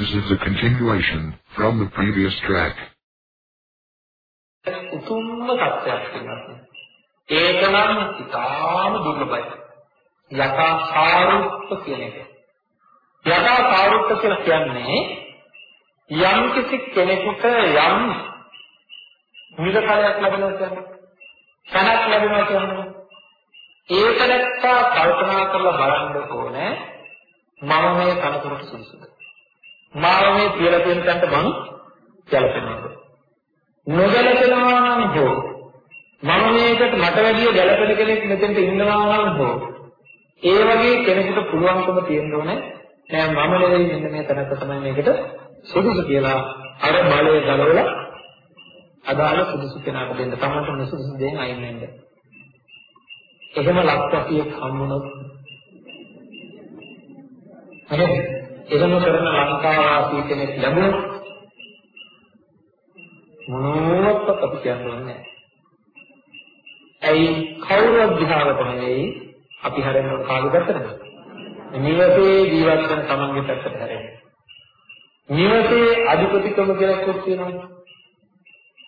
This is a continuation from the previous track. උතුම්ම තත්ත්වයක් වෙනවා. ඒක නම් ඉතාම දුර්ලභයි. යථා සාරුප්ප කියන එක. යථා සාරුප්ප කියලා කියන්නේ යම් කිසි කෙනෙකුට යම් නිරකලයක් ලැබෙනවා කියන්නේ සනක් ලැබෙනවා කියන්නේ ඒක නැත්තා කල්පනා කරලා බලන්න ඕනේ මම මේ කනතුරට සුදුසුද මාව මේ කියලා තියෙන තැනට මං ගැලපෙනවද නොගැලපෙනවා නම් හෝ මම මේකට මට වැඩිය ගැලපෙන කෙනෙක් මෙතෙන්ට ඉන්නවා නම් හෝ ඒ වගේ කෙනෙකුට පුළුවන්කම තියෙන්න ඕනේ නෑ මම නෙවෙයි මෙන්න මේ තැනක තමයි මේකට සුදුසු කියලා අර බලය ගලවලා අදාළ සුදුසු කෙනාට දෙන්න. තමන්ට නුසුදුසු දෙයින් අයින් වෙන්න. එහෙම ලක්ෂ්‍යයක් හම්බුනොත් හරි. එහෙම කරන ලංකාවාසී කෙනෙක් ලැබුණොත් මොනවත් අපි කියන්නේ නැහැ. ඇයි කවුරුත් දිහාවට නෙවෙයි අපි හැරෙන්න කාගේ පැත්තටද? නිවසේ ජීවත් වෙන තමන්ගේ පැත්තට හැරෙන්න. නිවසේ අධිපතිකම කියලා කොත් තියෙනවා.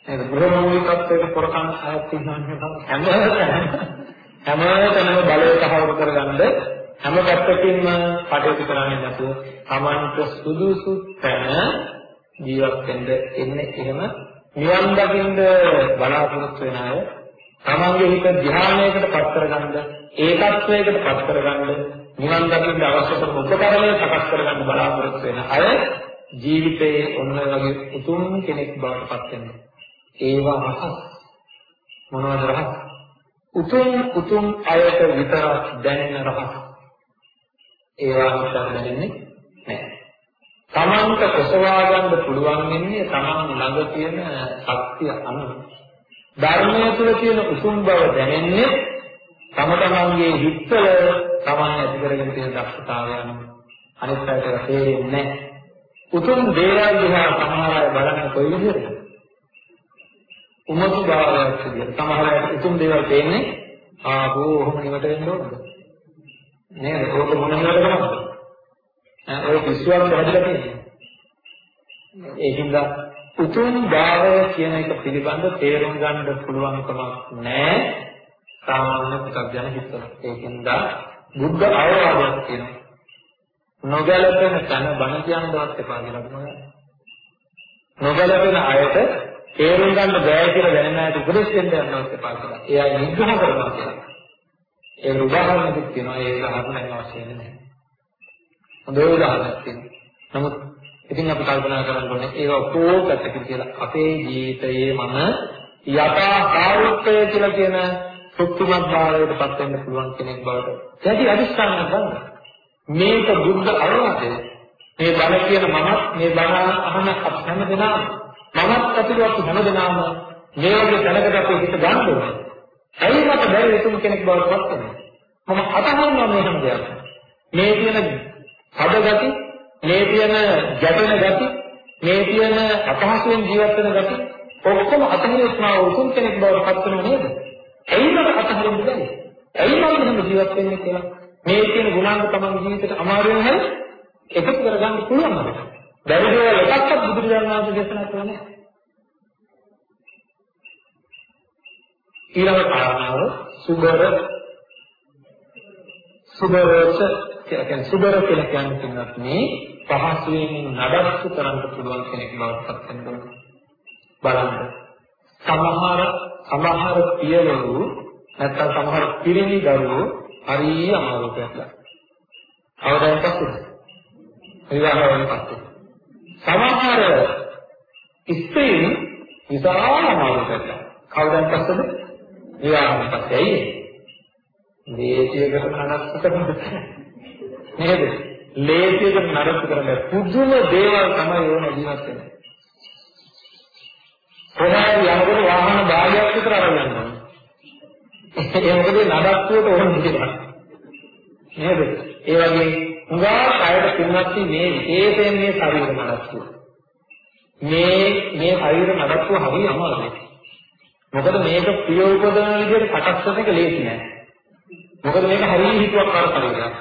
නේද? ගෘහමූලිකත්වයට පොරකම් ආයත් තියෙනවා හැම හැමතැනම බලය තහවුරු කරගන්න හැම පැත්තකින්ම කටයුතු කරන්නේ නැතුව තමන්ට සුදුසු තැන ජීවත් වෙන්න එන්නේ එහෙම නිවන් දකින්න බලාපොරොත්තු වෙන අය තමන්ගේ හිත ධ්‍යානයකට පත් කරගන්න ඒකත්වයකට පත් කරගන්න නිවන් දකින්න අවශ්‍ය කරන උපකරණය සකස් කරගන්න බලාපොරොත්තු වෙන අය ජීවිතයේ ඔන්න වගේ උතුම් කෙනෙක් බවට පත් වෙනවා ඒවා රහස්. මොනවද රහස්? උතුම් උතුම් අයට විතරක් දැනෙන රහස්. ඒවා හිතන්න දැනෙන්නේ නැහැ. තමන්ට කොසවා ගන්න පුළුවන් වෙන්නේ තමන් ළඟ තියෙන ශක්තිය අනුව. ධර්මය තුළ තියෙන උතුම් බව දැනෙන්නේ තම තමන්ගේ හිතවල තමන් ඇති කරගෙන තියෙන දක්ෂතාවය අනුව. අනිත් පැයට තේරෙන්නේ නැහැ. උතුම් දේවල් දිහා සමහර අය බලන්නේ කොයි විදිහටද? උමතු භාවයක් විදිහට. සමහර අය උතුම් දේවල් තේන්නේ ආපෝ ඔහොම නිවට වෙන්න ඕනද? නේද? ඕක මොන නිවට කරනවද? ඈ ඔය විශ්වාස හදලා තියෙන්නේ. ඒකින්ද උතුම් භාවය කියන එක පිළිබඳ තේරුම් ගන්න පුළුවන්කමක් නැහැ. සාමාන්‍ය පුතග්ජන හිතවල. ඒකින්ද බුද්ධ අවවාදයක් තියෙනවා. නොගැලපෙන තන බණ කියන්නවත් එපා කියලා කියනවා. නොගැලපෙන අයට තේරුම් ගන්න බෑ කියලා දැනෙන අයට උපදෙස් දෙන්න යනවා එපා කියලා. ඒ අය නිග්‍රහ කරනවා කියලා. ඒ උදාහරණයක් තියෙනවා ඒ උදාහරණයක් අවශ්‍ය නැහැ. හොඳ උදාහරණයක් තියෙනවා. නමුත් ඉතින් අපි කල්පනා කරන්න ඕනේ ඒක ඔක්කොම පැත්තකින් කියලා අපේ ජීවිතයේ මම යථා කාරුත්වය කියලා කියන සුක්තිමත් භාවයට පත් වෙන්න පුළුවන් කෙනෙක් බවට දැඩි අදිස්ථානයක් ගන්න. මේක බුද්ධ අවවාදය. මේ බණ කියන මමත් මේ බණ අහන හැම දෙනාම මමත් ඇතුළත් හැමදෙනාම මේ වගේ තැනකට අපි හිත ගන්න ඕනේ. ඇයි මට බැරි එතුම් කෙනෙක් බවට පත් වෙන්නේ? මම අතහරිනවා මේ හැම දෙයක්ම. මේ තියෙන හද ගති, මේ තියෙන ගැටෙන ගති, මේ තියෙන අපහසුයෙන් ජීවත් වෙන ගති ඔක්කොම අතහරිනවා උතුම් කෙනෙක් බවට පත් වෙනව නේද? ඇයි මට අතහරින්න බැරි? ඇයි මම මෙහෙම ජීවත් වෙන්නේ කියලා මේ තියෙන ගුණාංග තමයි ජීවිතේට අමාරු වෙන හැම එකතු කරගන්න පුළුවන් නේද? බැරි දේවල් එකක්වත් බුදුරජාණන් වහන්සේ දේශනා කළා නෑ. ඊළඟ කාරණාව සුබර සුබරච කියන්නේ සුබර කියලා කියන්නේ තුනක් මේ පහසුවෙන් නඩත්තු කරන්න පුළුවන් කෙනෙක් බවට පත් වෙනවා. බලන්න. සමහර සමහර පියවරු නැත්නම් සමහර පිරිමි දරුවෝ හරිය අමාරුවට යනවා. අවදානම් පස්සේ. විවාහ වෙන පස්සේ. සමහර ස්ත්‍රීන් විශාල අමාරුකට කවදාවත් පස්සද විවාහයෙන් පස්සේ ඇයි ලේසියකට නඩත්තු නේද? ලේසියකට නඩත්තු කරන්නේ පුදුම දේවල් තමයි ඕන ජීවත් වෙන්නේ. කොහේ යනකොට වාහන භාගයක් විතර අරන් යනවා ඒ මොකද නඩත්තුවට ඕන දෙයක් නේද? ඒ වගේ හුඟා කයට පින්වත් මේ විශේෂයෙන් මේ ශරීර නඩත්තුව. මේ මේ ශරීර නඩත්තුව හරි අමාරුයි. මොකද මේක ප්‍රිය උපදවන විදිහට සකස් කරන එක ලේසි නෑ. මොකද මේක හරිය හිතුවක් කර ශරීරයක්.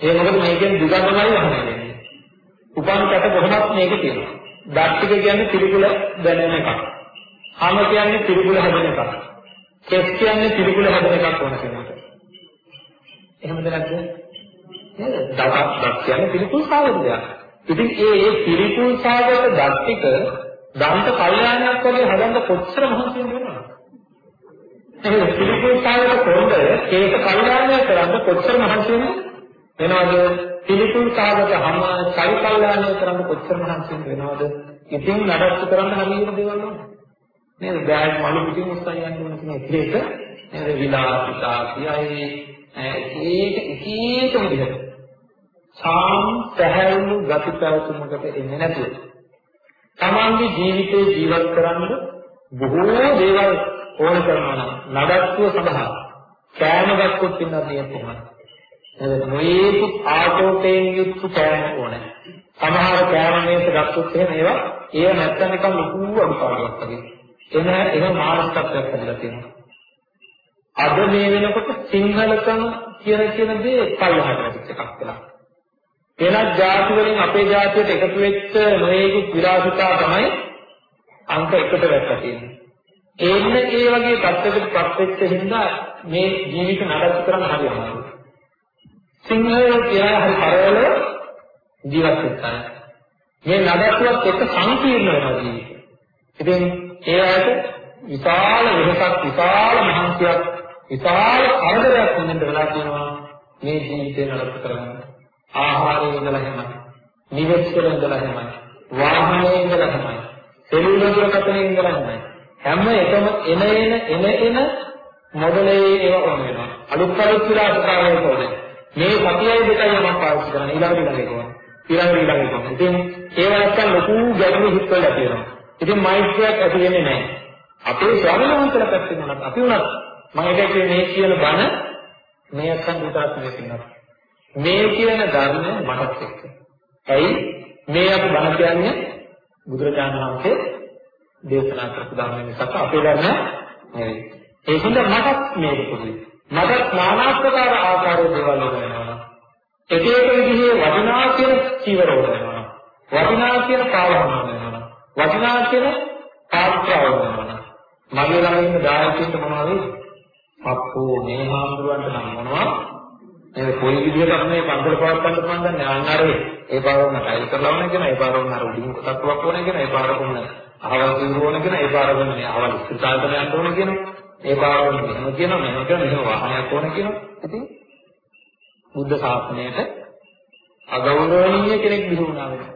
ඒ මොකද මේකෙන් දුගඳමයි වහන්නේ. උපන් මේක තියෙනවා. දත් ටික කියන්නේ පිළිකුල දැනෙන එකක්. හම කියන්නේ පිළිකුල හැදෙන එකක්. කෙස් කියන්නේ පිළිකුල හැදෙන එකක් ඕන කෙනෙකුට. එහෙමද නැද්ද? නේද? දත් දත් කියන්නේ පිළිකුල් සාගතයක්. ඉතින් ඒ ඒ පිළිකුල් සාගත දත් ටික දන්ත කල්යාණයක් වගේ හදන්න කොච්චර මහන්සි වෙනවද? ඒ පිළිකුල් සාගත කොණ්ඩ ඒක කල්යාණය කරන්න කොච්චර මහන්සි වෙනවද? පිළිතුරු සාගත හම චරි කල්යාණය කරන්න කොච්චර මහන්සි වෙනවද? ඉතින් නඩත්තු කරන්න හරියට දේවල් නෑ. නේද? බෑග් මලු පිටින් උස්සන් යන්න ඕන කියන එක නේද? විලාසිතා කියයි ඒක එක එක විදිහට. සාම් පැහැල්ලු ගති පැවතුමකට එන්නේ නැතුව. තමන්ගේ ජීවිතේ ජීවත් කරන්න බොහෝ දේවල් ඕන කරනවා නම් නඩත්තුව සඳහා කෑම ගත්තොත් ඉන්නත් එහෙමයි. නොයේකුත් ආටෝපයෙන් යුක්ත කෑම ඕනේ. සමහර කෑම මේක ගත්තොත් එහෙම ඒවා ඒව නැත්තම් නිකන් ලොකු අඩුපාඩුවක් වගේ. එන එන මානසිකත්වයක් හැදලා තියෙනවා. අද මේ වෙනකොට සිංහලකම කියන කියන දේ පල්ලහට වැටිච්ච එකක් වෙලා. වෙනත් ජාති වලින් අපේ ජාතියට එකතු වෙච්ච නොයේකුත් විරාසිතා තමයි අංක එකට වැටලා තියෙන්නේ. එන්න ඒ වගේ පැත්තකට පත් වෙච්ච හින්දා මේ ජීවිත නඩත්තු කරන්න හරි අමාරුයි. සිංහලෝ කියලා හරි කරවල ජීවත් වෙනවා. මේ නඩත්තුවත් එක්ක සංකීර්ණ වෙනවා ජීවිතේ. ඉතින් ඒකට විශාල වෙනසක් විශාල මහන්සියක් විශාල කරදරයක් වෙනින්ද වෙලා තියෙනවා මේ ජීවිතේ නඩත්තු කරගන්න. ආහාරයේ ඉඳලා හැමයි. නිවෙස් වල ඉඳලා හැමයි. වාහනයේ ඉඳලා හැමයි. සෙල්ලුලර කතනේ ඉඳලා හැමයි. හැම එකම එන එන එන එන මොඩලේ ඒවා ඕන වෙනවා. අලුත් අලුත් විලාසතාවයක ඕනේ. මේ සතියයි දෙකයි මම පාවිච්චි කරන්නේ ඊළඟ ඊළඟ එක. ඊළඟ ඊළඟ එක. ඉතින් ඒව නැත්තම් ලොකු ගැටලු හිතවල තියෙනවා. ඉතින් මෛත්‍රියක් ඇති වෙන්නේ නැහැ. අපේ ස්වාමීන් වහන්සේලා පැත්තෙන් උනත් අපි උනත් මම ඒකේ මේ කියන බණ මේ අත්සන් දුතාත් මේකිනවා. මේ කියන ධර්ම මටත් එක්ක. ඇයි මේ අපි බණ කියන්නේ බුදුරජාණන් වහන්සේ දේශනා කරපු ධර්ම මිසක් අපේ ධර්ම නෙවෙයි. ඒකින්ද මටත් මේක පොදුයි. මට නානාත්මකාර ආකාරයේ දේවල් වෙනවා. එක එක විදිහේ වටිනා කියන චීවර වෙනවා. වටිනා කියන පාවහම වෙනවා. වටිනා කියන පාත්‍රාව වෙනවා. මගේ ළඟ ඉන්න දායකයන්ට මොනවද අප්පෝ මේ හාමුදුරන්ට නම් මොනවා ඒ කොයි විදිහකට මේ පන්සල පවත්වන්න පුළුවන් දන්නේ අන්නරේ ඒ පාරවම ටයිල් කරලා ඕනේ කියන ඒ පාරවම අර උඩින් කොටක්වක් ඕනේ කියන ඒ පාරවම අහවල් කිව්ව ඕනේ කියන ඒ පාරවම මේ අහවල් ස්ථානට යන්න ඕනේ කියනවා ඒ පාරවල මෙහෙම කියනවා මෙහෙම කියනවා මෙහෙම වාහනයක් ඕන කියනවා. ඉතින් බුද්ධ ශාසනයට අගෞරවනීය කෙනෙක් බිහි වුණා වෙනවා.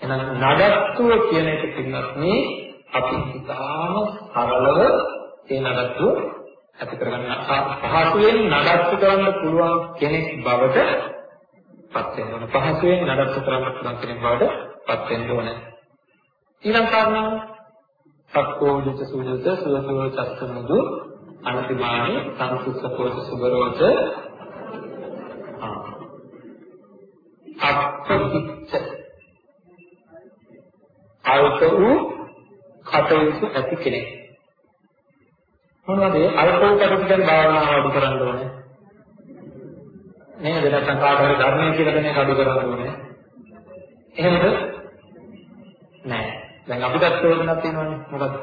එහෙනම් නඩත්තුව කියන එක පින්නත් මේ අපි ඉතාම සරලව ඒ නඩත්තුව ඇති කරගන්න පහසුවෙන් නඩත්තු කරන්න පුළුවන් කෙනෙක් බවට පත් වෙන්න ඕන. පහසුවෙන් නඩත්තු කරන්න පුළුවන් කෙනෙක් බවට පත් වෙන්න ඕන. ඊළඟ කාරණාව සක්කෝජිත සුජිත සුවසෝ චස්සමුදු අනතිමානි සංසුස්සකෝච සුබරෝච අප්පිච්ච අල්ප වූ කටයුතු ඇති කෙනෙක් මොනවද? අල්ප වූ කටයුතු ගැන භාවනාව අඩු කරන්න ඕනේ. නේද? නැත්නම් කාට හරි ධර්මයේ කියලා කෙනෙක් අඩු කරන්න ඕනේ. එහෙමද? නෑ. දැන් අපිටත් චෝදනාවක් තියෙනවානේ. මොකද?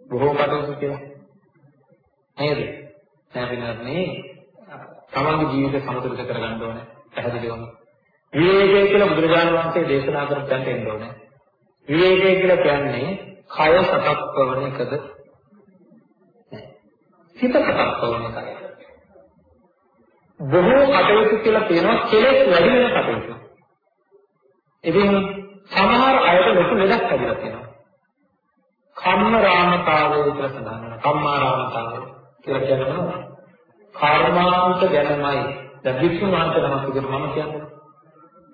බොහෝ කටයුතු කියලා. නේද? දැන් වෙනත් මේ තමන්ගේ ජීවිත සමතුලිත කරගන්න ඕනේ. පැහැදිලිවම. විවේකය කියලා බුදුරජාණන් වහන්සේ දේශනා කරපු තැනට එන්න ඕනේ. විවේකය කියලා කියන්නේ කය සතක් පවන එකද හිත සතක් පවන එකයි බොහෝ කටයුතු කියලා තියෙනවා කෙලෙස් වැඩි වෙන කටයුතු ඉතින් සමහර අයට ලොකු ලෙඩක් හැදිලා තියෙනවා. කම්ම රාමතාවය කියලා සඳහන් වෙනවා. කම්මාරාමතාවය කියලා කියනවා. කර්මාන්ත ගැනමයි. දැන් වික්ෂුමාන්ත නමක් විදිහට මම කියන්නේ.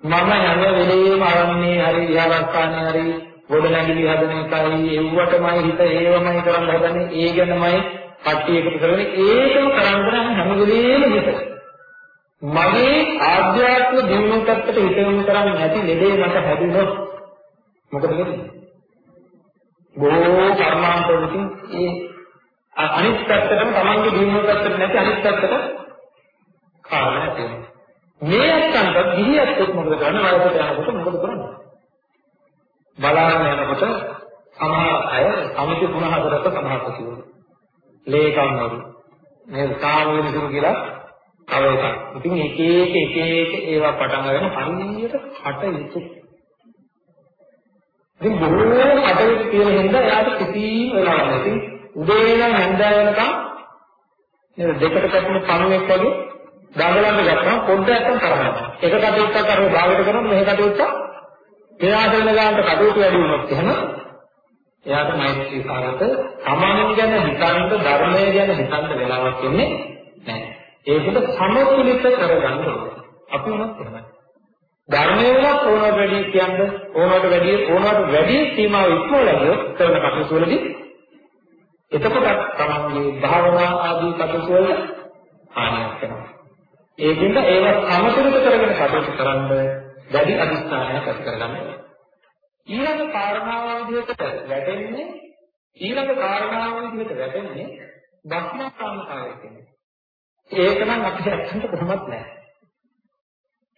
මම හැම වෙලේම අරන්නේ හරි විහාරස්ථානේ හරි ගොඩ නැගිලි හදන එකයි එව්වටමයි හිත ඒවමයි කරන්න හදන්නේ ඒ ගැනමයි කට්ටිය එකතු කරගෙන ඒකම කරන්න හැම වෙලේම හිත මගේ ආධ්‍යාත්මික දියුණුව පැත්තට හිත යොමු කරන්නේ නැති ලෙඩේ මට හැදුනොත් මොකද වෙන්නේ? බොහෝ කර්මාන්ත වලින් ඒ අනිත් පැත්තටම තමන්ගේ දියුණුව පැත්තට නැති අනිත් පැත්තට කාරණා තියෙනවා. මේ අත්තන්ට ගිහියත් මොකද කරන්නේ? වයසට යනකොට මොකද කරන්නේ? බලාගෙන යනකොට සමහර අය සමිති තුන හතරක සභාපති වුණා. ලේකම්වරු. මේ සාමවේදතුරු කියලා තව එකක්. ඉතින් එක එක එක එක ඒවා පටන් ගන්න හරියට කටයුතු. ඉතින් බොහෝ කටයුතු තියෙන හින්දා එයාට කිසිම වෙලාවක් නැති. උදේ ඉඳන් හැන්දෑව වෙනකම් නේද දෙකට කැපුණු පණුවෙක් වගේ දඟලන්න ගත්තා පොඩ්ඩක් නැත්තම් කරනවා. එක කටයුත්තක් අර භාගයට කරනකොට මෙහෙ කටයුත්ත මෙයාට වෙන ගානට කටයුතු වැඩි වුණොත් එහෙම එයාට මෛත්‍රී කාරක සමාන ගැන හිතන්න ධර්මය ගැන හිතන්න වෙලාවක් ඉන්නේ නැහැ. ඒකට සමතුලිත කරගන්න ඕනේ. අපි උනත් එහෙමයි. ධර්මයේ වලත් ඕනවට වැඩි කියන්නේ ඕනවට වැඩි ඕනවට වැඩි සීමාව ඉක්මවලා කරන කටයුතු වලදී එතකොට තමන්ගේ භාවනා ආදී කටයුතු වල හානියක් වෙනවා. ඒකින්ද ඒවා සමතුලිත කරගෙන කටයුතු කරන්න දැඩි අධිෂ්ඨානයක් ඇති කරගන්න ඕනේ. ඊළඟ කාරණාව විදිහට වැටෙන්නේ ඊළඟ කාරණාව විදිහට වැටෙන්නේ භක්මකාමකාරය කියන්නේ. ඒක නම් අපිට අත්‍යන්ත කොහොමත් නැහැ.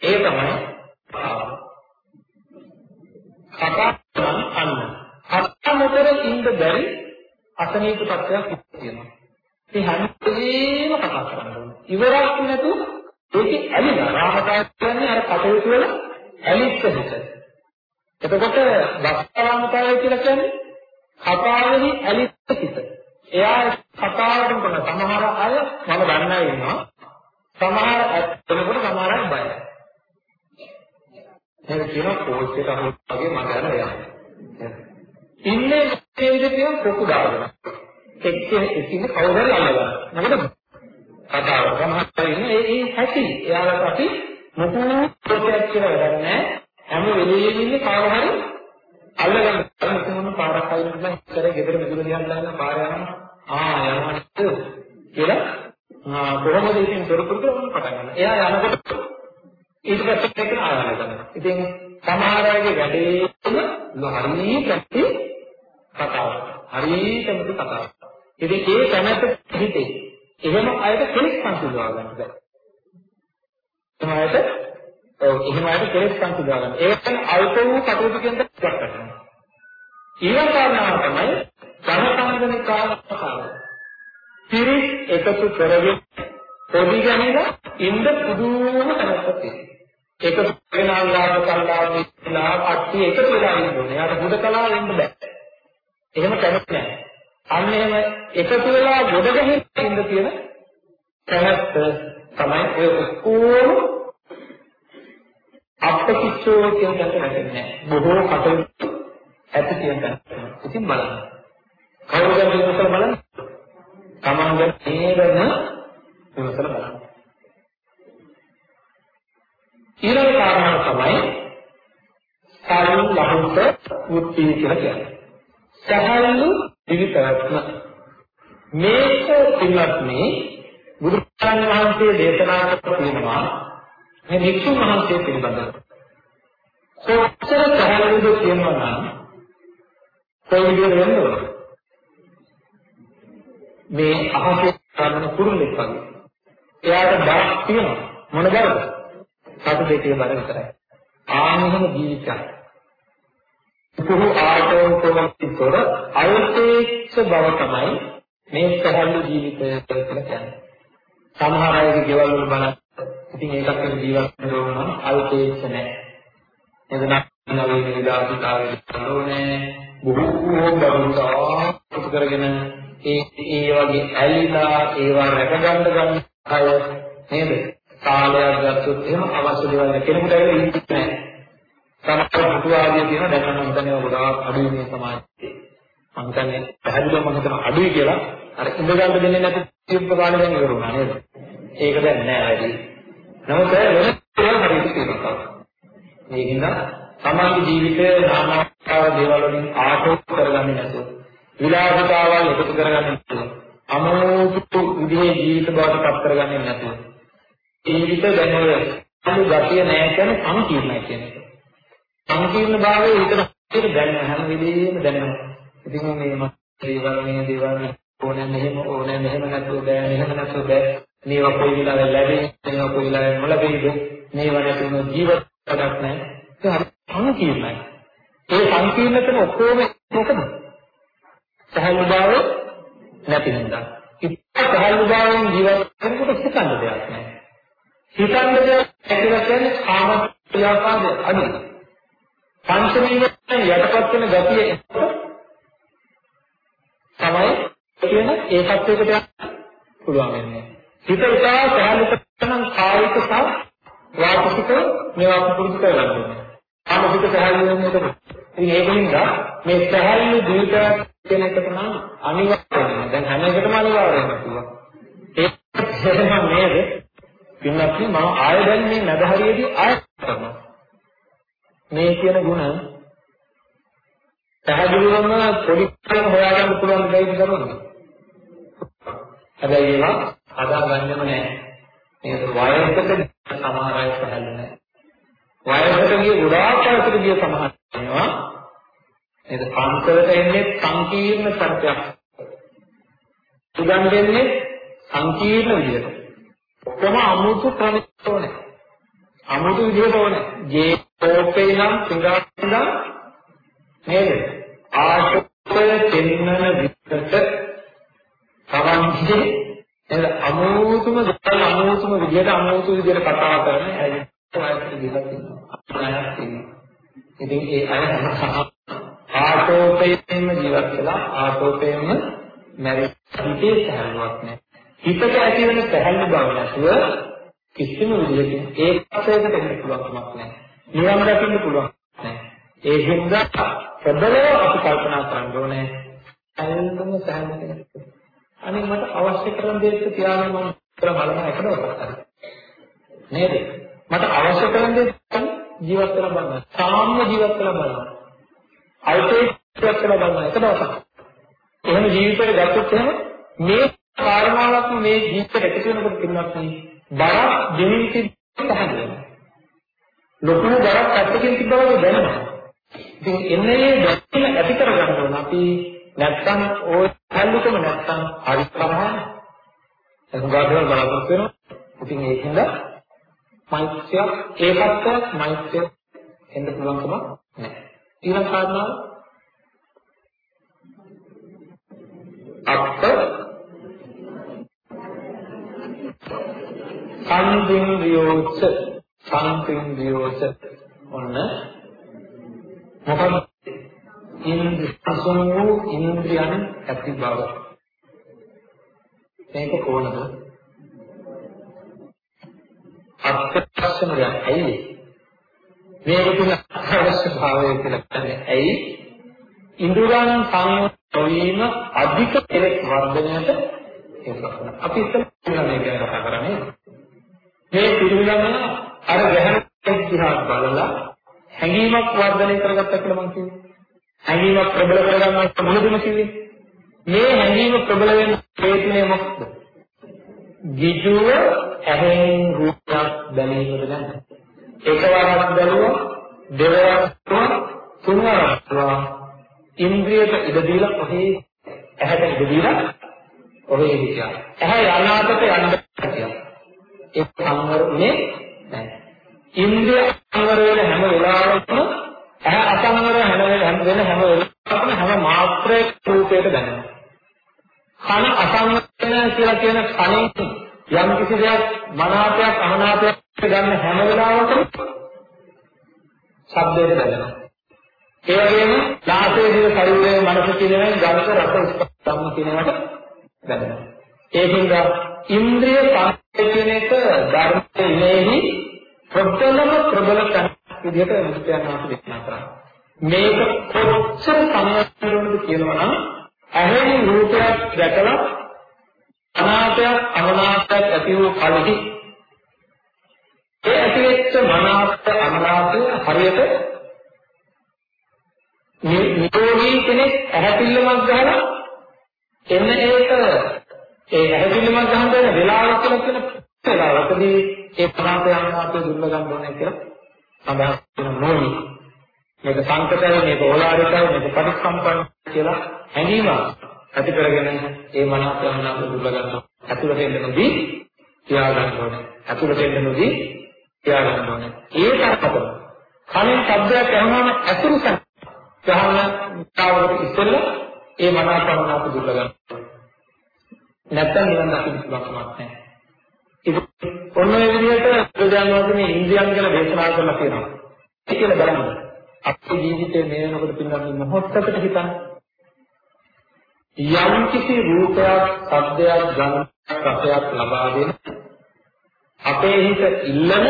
ඒ තමයි කතා අන්න. කතා නොකර ඉන්න බැරි අසනීප තත්ත්වයක් තියෙනවා. ඒ හැම වෙලේම කතා කරන්න ඕනේ. ඉවරක් නැතුව ඒකේ ඇලිලා රාමතාව කියන්නේ අර කටයුතු වල ඇලිච්ච හිත. එතකොට දස්සාවන්තාවය කියලා කියන්නේ කතාවෙහි ඇලිච්ච සිත. එයා කතාවට කරන සමහර අය මම දන්න අය ඉන්නවා. සමහර ඇත්තනකොට සමහර අය බයයි. එහෙනම් කියන කෝච් එක අහුවාගේ මම යන එයා. ඉන්නේ මේ විදිහට කියන පොකු දාගෙන. එක්කේ එකින් කවුරුහරි අල්ලගන්න. මොකද කතාව සමහර අය ඉන්නේ ඒ ඒ හැටි. එයාලට අපි මොකෝ ප්‍රොජෙක්ට් කියලා වැඩක් නැහැ. හැම වෙලෙම ඉන්නේ කාව හරි අල්ලගන්න. අර මොකම පාරක් අයින් කරලා ඉස්සර ගෙදර මෙදුර දිහා බලන පාර යනවා. ආ යනවා කියලා කොහොමද ඉතින් දොරටුට පටන් ගන්න. එයා යනකොට ඊට පස්සේ ඒක ආයතන කරනවා. ඉතින් සමහර අයගේ වැඩේම හරිය කැපි කතාවක්. හරිය කැපි කතාවක්. ඉතින් ඒ කැමැත්ත හිතේ. එහෙම අයට කෙනෙක් සංසිඳවා ගන්න බැහැ. සමහරට ඔව් එහෙම අයට කෙලෙස් සංසිඳවා ගන්න. ඒක අල්ප වූ කටයුතු කියන දෙයක් කරනවා. ඊළඟ කාරණාව තමයි ධනසංගන කාරණාව. පිරිස් එකතු කරගෙන පොඩි ගණන ඉන්න පුදුම තැනක් තියෙනවා. එකතු වෙන අංගාර කල්ලාවේලා අට්ටි එකතු වෙලා ඉන්න ඕනේ. යාට බුදකලා වෙන්න බෑ. එහෙම කැමති නැහැ. අන්න එහෙම එකතු වෙලා ගොඩ ගහින් ඉන්න තියෙන තැනත් තමයි ඔය ඔක්කොම අපකිච්චෝ කියන තැනට වැටෙන්නේ නැහැ. බොහෝ කටයුතු ඇති කියන තැනට. ඉතින් බලන්න. කවුරුද විමසලා බලන්න? තමන්ගේ තේරෙන විමසලා බලන්න. ඊළඟ කාරණාව තමයි සාරණ ලහුත වෘත්ති කියලා කියන්නේ. සහල්ලු විවිධත්ම මේක පින්වත්නි බුදුරජාණන් වහන්සේ දේශනා කර තියෙනවා මේ වික්ෂුන් වහන්සේ පිළිබඳව. කොච්චර තරහවද කියනවා නම් කොයි විදිහට වෙන්නද? මේ අහසේ කරන කුරුල්ලෙක් වගේ. එයාට බයක් තියෙනවා. මොන බරද? සතු දෙකේ බර විතරයි. ආනෙහම ජීවිතයක්. පුහු ආටෝකෝමතිතොර අල්පේක්ෂ බව තමයි මේ සහල්ු ජීවිතය කියලා කියන්නේ. සමහර අයගේ ගෙවල් වල බලන්න ඉතින් ඒකත් එක්ක ජීවත් වෙන්න ඕන නම් අල්පේක්ෂ නැහැ. එතන නවීන විලාසිතාවය ඕනේ. බොහෝ බරුසා කරගෙන ඒ ඒ වගේ ඇලිලා ඒවා රැකගන්න ගන්න අය නේද? කාලයක් ගත්තොත් එහෙම අවශ්‍ය දේවල් කෙනෙකුට ඒක ඉන්නේ නැහැ. සමහර පුතු ආදී තියෙන දැන් මම හිතන්නේ ගොඩාක් අඩුයි මේ සමාජයේ. මම හිතන්නේ පැහැදිලිවම මම හිතන අඩුයි කියලා අර ඉඳ ගන්න දෙන්නේ නැති තිබ්බ කාලේ දැන් ඉවර වුණා නේද? ඒක දැන් නෑ වැඩි. නමුත් වෙන දේවල් හරියට තියෙනවා. මේකින්ද සමාජ ජීවිතයේ නාමාකාර දේවල් වලින් ආටෝප කරගන්නේ නැතුව විලාසිතාවල් එකතු කරගන්නේ නැතුව අමෝතු විදිහේ ජීවිත බවට පත් කරගන්නේ නැතුව ජීවිත දැන ඔය අනු ගතිය නැහැ කියන සංකීර්ණයි කියන එක. සංකීර්ණ භාවයේ හිතට දැනෙන හැම වෙලෙම දැනෙනවා. ඉතින් මේ දේවල් මේ දේවල් ඕනෑ මෙහෙම ඕනෑ මෙහෙම නැතුව බෑ මෙහෙම නැතුව බෑ මේවා කොයි වෙලාවෙ ලැබෙන්නේ මේවා කොයි වෙලාවෙ නොලැබෙයිද මේවා නැතුව ජීවත් වැඩක් නැහැ ඒක හරි සංකීර්ණයි ඒ සංකීර්ණතන ඔක්කොම මොකද? සහල් භාවය නැති නිසා. ඉතින් සහල් භාවයෙන් ජීවත් වෙනකොට හිතන්න දෙයක් නැහැ. හිතන්න දෙයක් කියලා කියන්නේ කාම ක්‍රියාපාද අඩුයි. පංචමීය යටපත් වෙන ගතිය තමයි කියන ඒකත්වයකට යන්න පුළුවන් වෙන්නේ. හිත ඉතා සහල් කරන කායික සහ වාචික මේවා පුරුදු කරගන්න ඕනේ. ආම හිත සහල් වෙනකොට ඉතින් ඒකෙන්ද මේ සහල් දීප කියන එකට නම් අනිවාර්යයෙන්ම දැන් හැම එකටම අනිවාර්යයෙන්ම කිව්වා. ඒක එහෙම නේද? පින්වත් මම ආයෙ දැන් මේ නැද හරියේදී ආයෙ කරනවා. මේ කියන ಗುಣ පැහැදිලිවම පොඩි කාලෙක හොයාගන්න පුළුවන් දෙයක් කරනවා. හැබැයි ඒවා හදාගන්නෙම නැහැ. මේක වයසකට සමහර අය පැහැදිලි නැහැ. වයසට ගිය ගොඩාක් වයසට ගිය සමහර වෙනවා. නේද? පන්සලට එන්නේ සංකීර්ණ චර්යාවක්. උදන් දෙන්නේ සංකීර්ණ විදිහට. ඔක්කොම අමුතු ක්‍රමයක් ඕනේ. අමුතු විදිහට ඕනේ. ජේ කෝපේ නම් සිංගාප්පුදා නේද? ආශෝකය පෙන්වන විදිහට තමන්ගේ නේද අමුතුම දෙයක් අමුතුම විදිහට අමුතු විදිහට කතා කරන අය වයසට ගිහලා තියෙනවා. ඉතින් ඒ අය හැම ආටෝපයෙන්ම ජීවත් වෙලා ආටෝපයෙන්ම මැරිලා හිතේ සහනුවක් නැහැ. හිතට ඇති වෙන සැහැල්ලු බව නැතුව කිසිම විදිහකින් ඒකසයකට එන්න පුළුවන් කමක් නැහැ. නිවන් දකින්න පුළුවන් නැහැ. ඒ හින්දා ප්‍රබලව අපි කල්පනා කරන්න ඕනේ සැහැල්ලුම සැහැල්ලු කෙනෙක්. අනේ මට අවශ්‍ය කරන දේ තියාගෙන මම කරලා බලන එක නෝකත්. නේද? මට අවශ්‍ය කරන දේ ජීවත් වෙලා බලන්න. සාම්‍ය ජීවත් වෙලා බලන්න. අල්පේ ජීවත් වෙලා බලන්න. එක දවසක්. එහෙම ජීවිතේ ගත්තොත් එහෙම මේ කාරණාවක් මේ ජීවිතේ එකතු වෙනකොට පින්නක් නේ. බරක් දෙමින් තිබ්බහම ලොකු බරක් පැත්තකින් තිබ්බා වගේ දැනෙනවා. ඉතින් එන්නේ දැක්කම ඇති කරගන්න ඕන. අපි නැත්තම් ඕය හැල්ලුකම නැත්තම් හරි කරහන. ඒක ගාඩවල බලාපොරොත්තු වෙනවා. ඉතින් ඒකෙන්ද මෛත්‍රිය ඒකත්වයක් මෛත්‍රිය එන්න පුළුවන්කම නැහැ. ඊළඟ කාරණාව අත්ත සංදින්දියෝච සංදින්දියෝච ඔන්න මොකක්ද ඉන්ද්‍රසුන් වූ ඉන්ද්‍රියන් ඇති බව. මේක කොහොමද? අත්‍යවශ්‍යම දෙයක් ඇයි? මේක තුන අවශ්‍ය භාවය කියලා කියන්නේ ඇයි? ඉන්ද්‍රයන් සංයෝගීම අධික කෙලෙස් වර්ධනයට හේතු වෙනවා අපි ඉස්සෙල්ලා මේ ගැන කතා කරන්නේ මේ පිළිවිලම අර ගැහණු දිහා බලලා හැඟීමක් වර්ධනය කරගත්තා කියලා මම කියන්නේ. හැඟීමක් ප්‍රබල කරගන්නවා මොනදම කිව්වේ මේ හැඟීම ප්‍රබල වෙන හේතුනේ මොකක්ද ගිජුව ඇහෙන් රූපයක් බැලීමද නැද්ද? එකවරක් බැලුවා, දෙවරක් බැලුවා, තුන්වරක් බැලුවා. ඉන්ද්‍රියට ඉඩ දීලා ඔහේ ඇහැට ඉඩ දීලා ඔහේ හිටියා. ඇහැ යනාතට යන්න හිටියා. ඒක සංවරනේ නැහැ. ඉන්ද්‍රිය සංවර වෙන හැම වෙලාවෙම ඇහැ අසංවර හැම වෙන වෙන හැම වෙලාවකම හැම මාත්‍රයක රූපයට දැනෙනවා. කන අසංවර කියලා කියන කණෙන් යම් කිසි දෙයක් මනාපයක් අමනාපයක් ගන්න හැම වෙලාවකම ශබ්දයට දැනෙනවා. ඒ වගේම නාසයේ දිව ශරීරයේ මනස කියන ගන්ධ රස ස්පර්ශ කියනවට දැනෙනවා. ඒකින්ද ඉන්ද්‍රිය පංචය කියන එක ධර්මයේහි ප්‍රබලම ප්‍රබල තැනක් විදිහට මුස්තයන් වාස දේශනා කරා. මේක කොච්චර සම්මතවලද කියනවා නම් ඇහෙන රූපයක් දැකලා අනාත්මයක් අමනාපයක් ඇති වූ කලෙහි ඒ ඇතිවෙච්ච මනාප අමනාපය හරියට නිරෝධී කෙනෙක් ඇහැපිල්ලමක් ගහලා එන්න ඒක ඒ ඇහැපිල්ලමක් ගහන දෙන වෙලාවක් කියලා කියන වෙලාවකදී ඒ මනාපය අමනාපය දුර්ල ගන්න ඕනේ කියලා සඳහන් කරන නෝනි මේක සංකතය මේක ඕලාරිකයි මේක පරිසම්පන්න කියලා හැඟීමක් ඇති කරගෙන ඒ මනස යමනාප දුර්ල ගන්නවා. ඇතුළට එන්න නොදී තියාගන්න ඕනේ. ඇතුළට එන්න නොදී තියාගන්න ඕනේ. ඒ තරකට කලින් શબ્දයක් ඇහුනම ඇතුළු ගහන කාවකට ඉස්සෙල්ලා ඒ මනාපමන අප දුර්ල ගන්න. නැත්තම් නිවන් දකින්න පුළුවන් කමක් නැහැ. ඒක ඔන්න ඔය විදිහට ප්‍රජානවාදනේ ඉන්ද්‍රියන් ගැන දේශනා කරලා තියෙනවා. ඒක කියලා බලන්න. අපේ ජීවිතේ මේ වෙනකොට පින්නන්නේ මොහොතකට හිතන්න. යම් කිසි රූපයක්, ශබ්දයක්, ගන්ධයක්, රසයක් ලබා දෙන අපේ හිත ඉල්ලන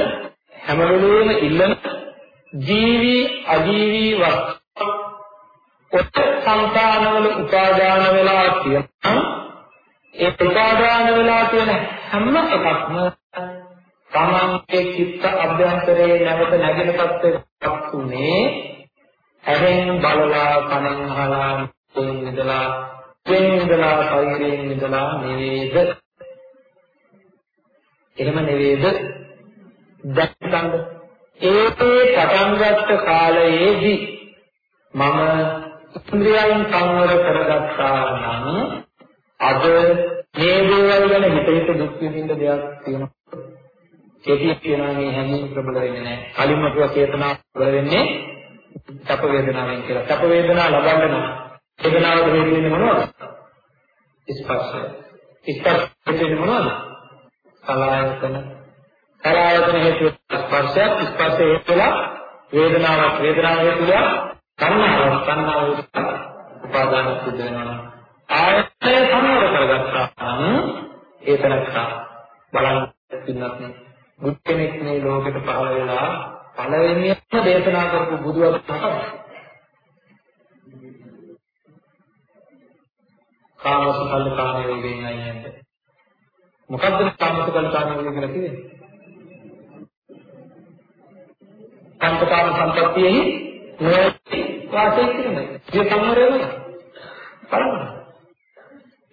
හැම වෙලෙම ඉල්ලන ජීවි අජීවි වස්තු ඔත් සංකානවල උපාදාන වෙලා තියෙනවා ඒ උපාදාන වෙලා තියෙන හැම එකක්ම තමන්ගේ චිත්ත අභ්‍යන්තරයේ නැවත නැගෙන තත්ත්වයක් උනේ ඇහෙන් බලලා කනෙන් අහලා තෙන් ඉඳලා තෙන් ඉඳලා ශරීරයෙන් ඉඳලා නෙවේද එහෙම නෙවේද දැක්කඳ ඒ පටන් ගත්ත කාලයේදී මම ඉන්ද්‍රියයන් සංවර කරගත්තා නම් අද මේ දේවල් ගැන හිත හිත දුක් විඳින්න දෙයක් තියෙනවා. කෙටි කියනවා මේ හැමෝම ප්‍රබල වෙන්නේ නැහැ. කලින්ම කිව්වා චේතනා ප්‍රබල වෙන්නේ සැප වේදනාවෙන් කියලා. සැප වේදනා ලබන්න නම් වේදනාවට හේතු වෙන්නේ මොනවද? ස්පර්ශය. ස්පර්ශ වෙන්නේ මොනවද? සලආයතන. සලආයතන හේතු ස්පර්ශය ස්පර්ශය හේතුලා වේදනාවක් වේදනාව හේතුලා සංනාවක් සංනාව හේතුලා උපාදාන සිද්ධ වෙනවා. ආයතනය සමවර කරගත්තා නම් ඒ තනත්තා බලන්න පින්නත් බුදු කෙනෙක් මේ ලෝකෙට පහළ වෙලා පළවෙනියම දේශනා කරපු බුදුවරු තමයි කාමසුකල්ල කාමයෝගයෙන් අයින්ද මොකද්ද කාමසුකල්ල කාමයෝගය කියලා කියන්නේ පංචකාම සම්පත්තියෙහි නොයති වාසය කිරීමයි. ඒ සම්මරය බලන්න.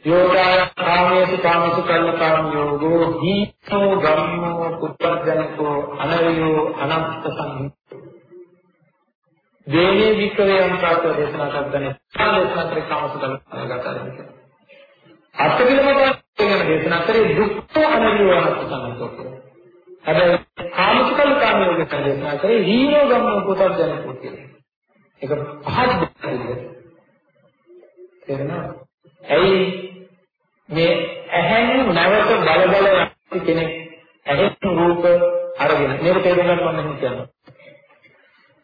යෝගාය කාමේසු කාමසු කල්ලකාම යෝගෝ හීතෝ ගම්මෝ පුත්තජනකෝ අනවයෝ අනත්ත සංහිතෝ. දේනේ වික්‍රේ අන්තාත දේශනා කරන්නේ දේශනා කරේ කාමසු කල්ලකාම ගතාරේ අත්පිළිමත කියන දේශනා කරේ දුක්ඛ අනවයෝ අනත්ත සංහිතෝ හැබැයි කාමසු කල්ලකාම යෝග දේශනා කරේ හීනෝ ගම්මෝ පුත්තජනකෝ කියලා. ඒක පහත් දෙයක්. තේරෙනවද ඇයි මේ ඇහෙන් නැවත බල බල යන කෙනෙක් ඇහෙන් රූප අරගෙන මේක තේරුම් ගන්න මම හිතනවා.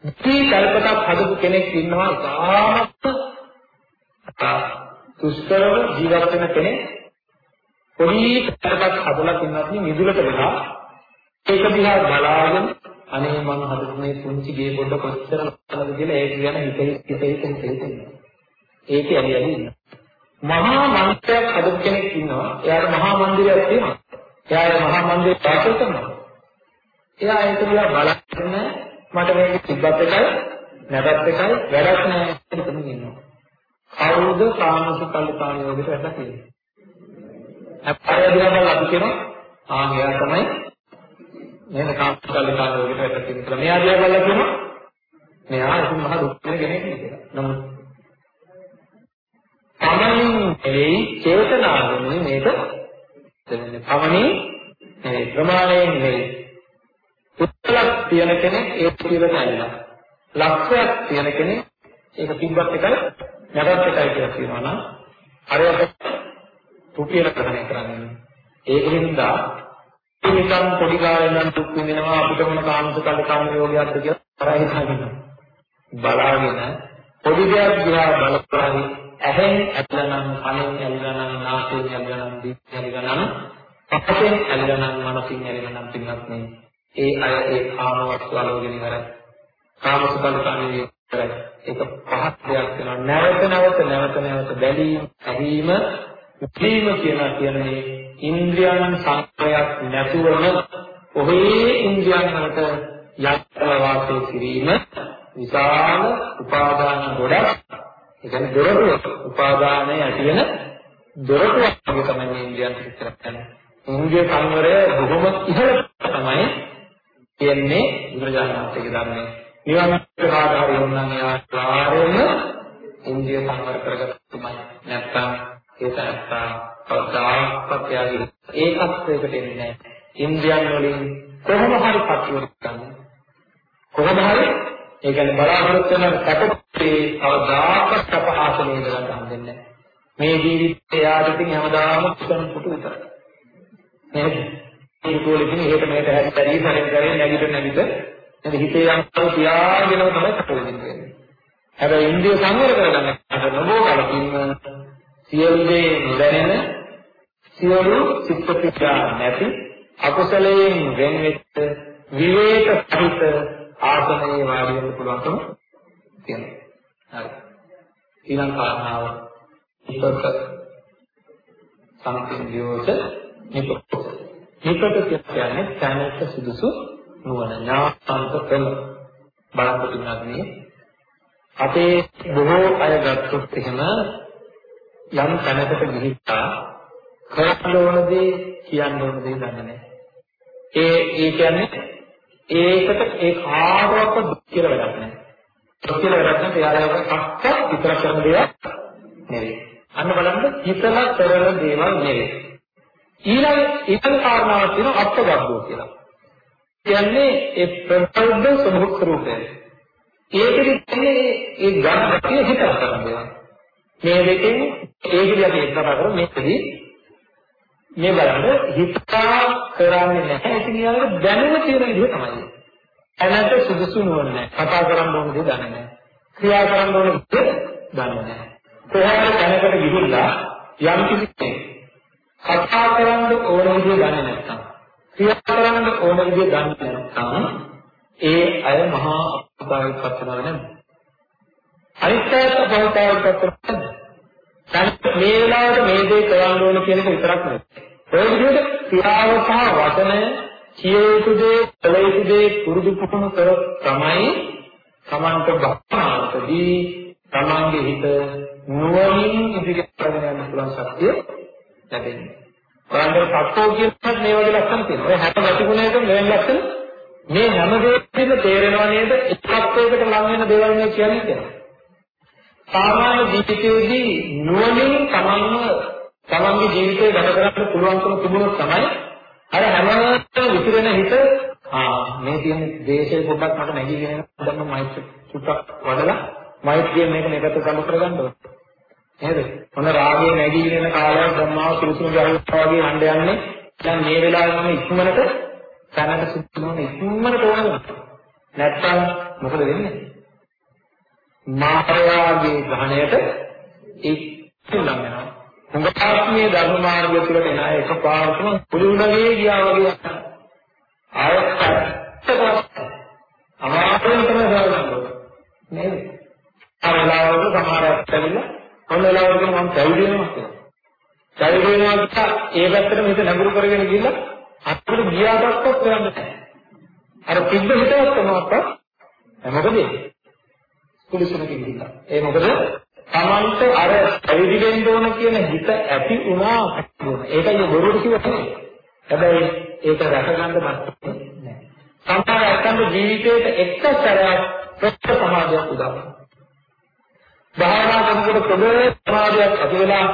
ඉති කල්පතක් හදපු කෙනෙක් ඉන්නවා තාමත් දුෂ්කරව ජීවත් වෙන කෙනෙක් පොඩි කල්පතක් හදලා ඉන්නත් මිදුලට වෙලා ඒක දිහා බලාගෙන අනේ මම හදපු මේ පුංචි ගේ පොඩ කොච්චර ලස්සනද කියලා ඒක ගැන හිත හිත හිත හිත ඒකේ ඇලි ඇලි ඉන්නවා. මහා මන්ත්‍රයක් හදපු කෙනෙක් ඉන්නවා. එයාට මහා මන්දිරයක් තියෙනවා. එයා මහා මන්දිරය වාසය කරනවා. එයා ඒක දිහා බලන්න මට මේක තිබ්බත් එකයි නැත්ත් එකයි වැඩක් නැහැ කියලා ඉන්නවා. කවුද කාමසු කල්පනා යෝගයට වැඩ කියන්නේ? අපේ දිහා බලලා අපි කියනවා ආ මෙයා තමයි නේද කාමසු කල්පනා යෝගයට වැඩ කියන්නේ. මෙයා දිහා බලලා කියනවා මෙයා ඉතින් මහ දුක් වෙන කෙනෙක් නේ කියලා. නමුත් පමණින් නෙවෙයි චේතනාවෙන් මේක දෙන්නේ පමණින් නෙවෙයි ප්‍රමාණයෙන් නෙවෙයි. උත්තරක් තියන කෙනෙක් ඒ පිළිවෙල නැල්ලා ලක්ෂයක් තියන කෙනෙක් ඒක තිබ්බත් එකයි නැගත් එකයි කියලා කියනවා නම් හරියට රුපියල ගණනය කරන්නේ. ඒක හින්දා නිකන් පොඩි කාලේ නම් දුක් විඳිනවා අපිට මොන කාමස කල්ල කාම යෝගයක්ද කියලා තරහින් හිතනවා බලාගෙන පොඩි දෙයක් දිහා බලපෑවි ඇහෙන් ඇල්ලනම් කනෙන් ඇල්ලනම් නාසයෙන් ඇල්ලනම් දිවෙන් ඇල්ලනම් පපයෙන් ඇල්ලනම් මනසින් ඇල්ලනම් පින්නත් නේ ඒ අය ඒ කාම වස්තු අලෝගෙන ඉවරයි. කාම සුබල්කාමී ඉවරයි. ඒක පහත් දෙයක් වෙනවා. නැවත නැවත නැවත නැවත බැලීම ඇහිීම උපීම කියලා කියන්නේ ඉන්ද්‍රියන් සංකයක් නැතුවම ඔහේ ඉන්ද්‍රියන් වලට යත්න වාසය කිරීම විශාල උපාදාන ගොඩක් ඒ කියන්නේ දොරටුව උපාදානය ඇති වෙන දොරටුවක් වගේ තමයි මේ ඉන්ද්‍රියන් විස්තර කරන්නේ. ඉන්ද්‍රිය සංවරය බොහොම ඉහළ තමයි කියන්නේ බුදුරජාණන් වහන්සේගේ ධර්මයේ. නිවන් මාර්ගය වුණා නම් යා කාර්යම ඉන්ද්‍රිය සංවර කරගත්තමයි. නැත්තම් ඒක නැත්තම් කවදාකවත් යාගේ ඒකත්වයකට එන්නේ නැහැ. ඉන්ද්‍රියන් වලින් කොහොම හරි පටිවර ගන්න. කොහොම හරි ඒ කියන්නේ බලාපොරොත්තු වෙන සැපේ කවදාකවත් සැප ආසනේ ඉඳලා හම්බෙන්නේ නැහැ. මේ ජීවිතය යාට ඉතින් හැමදාම කුසන් පුතු විතරයි. නේද? මේ කෝලෙකින් එහෙට මෙහෙට හැරි හැරි කරේ නැගිට නැගිට නේද හිතේ යම්කෝ තියාගෙනම තමයි කටවෙන්නේ. හැබැයි ඉන්දිය සංවර කරගන්න නොබෝ කලකින් සියලු දේ නොදැනෙන සියලු චිත්ත ක්‍රියා නැති අකුසලයෙන් වෙන් වෙච්ච විවේක සහිත ආසනයේ වාඩි වෙන්න පුළුවන්කම තියෙනවා. හරි. ඊළඟ කාරණාව නිපත සම්පූර්ණයෝස නිපත. නිපත කියන්නේ දැනට සුදුසු නුවණ ඥානන්ත කළ බලන්න තුනන්නේ අපේ බොහෝ අය ගත්තොත් එහෙම යම් තැනකට ගිහිල්ලා කරන්න ඕන දේ කියන්න ඕන දේ දන්නේ නැහැ. ඒ ඒ කියන්නේ ඒකට ඒ කාටවත් දුක් කියලා වැඩක් නැහැ. දුක් කියලා වැඩක් නැහැ. එයාලගේ සක්ක විතර කරන දේවල් නෙවෙයි. අන්න බලන්න හිතලා කරන දේවල් නෙවෙයි. ඊළඟ ඊළඟ කාරණාවක් තියෙනවා අත්ගබ්බෝ කියලා. කියන්නේ ඒ ප්‍රබුද්ධ සමුඛ රූපය. ඒකෙදි කියන්නේ ඒ ගන්න හිතලා කරන දේවල්. මේ දෙකෙන් ඒකදී අපි එක්කම කරමු මේකදී මේ බලන්න හිතා කරන්නේ නැහැ ඉතින් යාළුවා දැනුම තියෙන විදිහ තමයි. එනත සුදුසු නුවණ කතා කරන්න ඕන දේ දන්නේ නැහැ. ක්‍රියා කරන්න ඕන දේ දන්නේ නැහැ. කොහොමද දැනකට ගිහිල්ලා යම් කිසි කතා කරන්න ඕන විදිහ දන්නේ නැත්නම් ක්‍රියා කරන්න ඕන විදිහ දන්නේ නැත්නම් ඒ අය මහා අපදායක පත්‍රවල නැද්ද? අනිත්‍යයට භෞතික පත්‍රවල නැද්ද? මේ වෙලාවට මේ දේ කරන්න ඕන කියන එක විතරක් නෙවෙයි. ඒ විදිහට ක්‍රියාව සහ වචනය කිය යුතු දේ, කළ යුතු දේ පුරුදු පුහුණු කර තමයි සමන්ත භාවනාවකදී තමන්ගේ හිත නුවණින් ඉදිරියට කරගෙන යන්න පුළුවන් ශක්තිය ලැබෙන්නේ. ඔයන්ගේ සත්‍යෝ කියනත් මේ වගේ ලක්ෂණ තියෙනවා. ඒ හැම ගතිගුණයකම මෙවැනි ලක්ෂණ මේ හැම දෙයක්ම තේරෙනව නේද? එකත්වයකට ලං වෙන දේවල් මේ කියන්නේ කියලා. සාමාන්‍ය ජීවිතයේදී නුවණින් තමන්ව තමන්ගේ ජීවිතේ ගත කරන්න පුළුවන්කම තිබුණොත් තමයි අර හැමෝටම විසිරෙන හිත ආ මේ තියෙන දේශේ පොඩ්ඩක් මට නැගීගෙන යනවා දැන් මම මයිත් චුට්ටක් වඩලා මයිත් කියන මේක මේකට සම්බ කරගන්න ඕනේ. නේද? මොන රාගයේ නැගීගෙන යන කාලයක් ධම්මාව සුසුම ගහනවා වගේ හඬ යන්නේ. දැන් මේ වෙලාවේ මම ඉක්මනට තනට සුදුනෝන ඉක්මනට ඕන නැත්තම් මොකද වෙන්නේ? මායාවේ ගහණයට ඉක්මනට යනවා හුඟාත්මයේ ධර්ම මාර්ගය තුළට එන අය එකපාරටම කුළුණගේ ගියා වගේ ආයත් අමාරුවෙන් තමයි හොයන්නේ නේද? අරලාවක සමහරක් ඇවිල්ලා මොන වෙලාවකද මම පැවිදි වෙනවා කියලා. පැවිදි වෙනවා කියලා ඒ පැත්තට මෙතන නඟුරු කරගෙන ගිහිල්ලා අපිට ගියාටවත් කරන්න බෑ. අර පිද්ද හිතවත් මොනවත් මොකද? කුලිසුමක ගිහිල්ලා. ඒ මොකද Tamanට අර පැවිදි වෙන්න ඕන කියන හිත ඇති වුණා ඒකයි බොරුට කිව්වේ. හැබැයි ඒක රැකගන්න බැහැ නෑ. සමහර අයන්ගේ ජීවිතේට එක්ක සැරයක් ප්‍රත්‍ය සමාධියක් උදා වෙනවා. භාවනා කරනකොට ප්‍රබල සමාධියක් ඇති වෙලා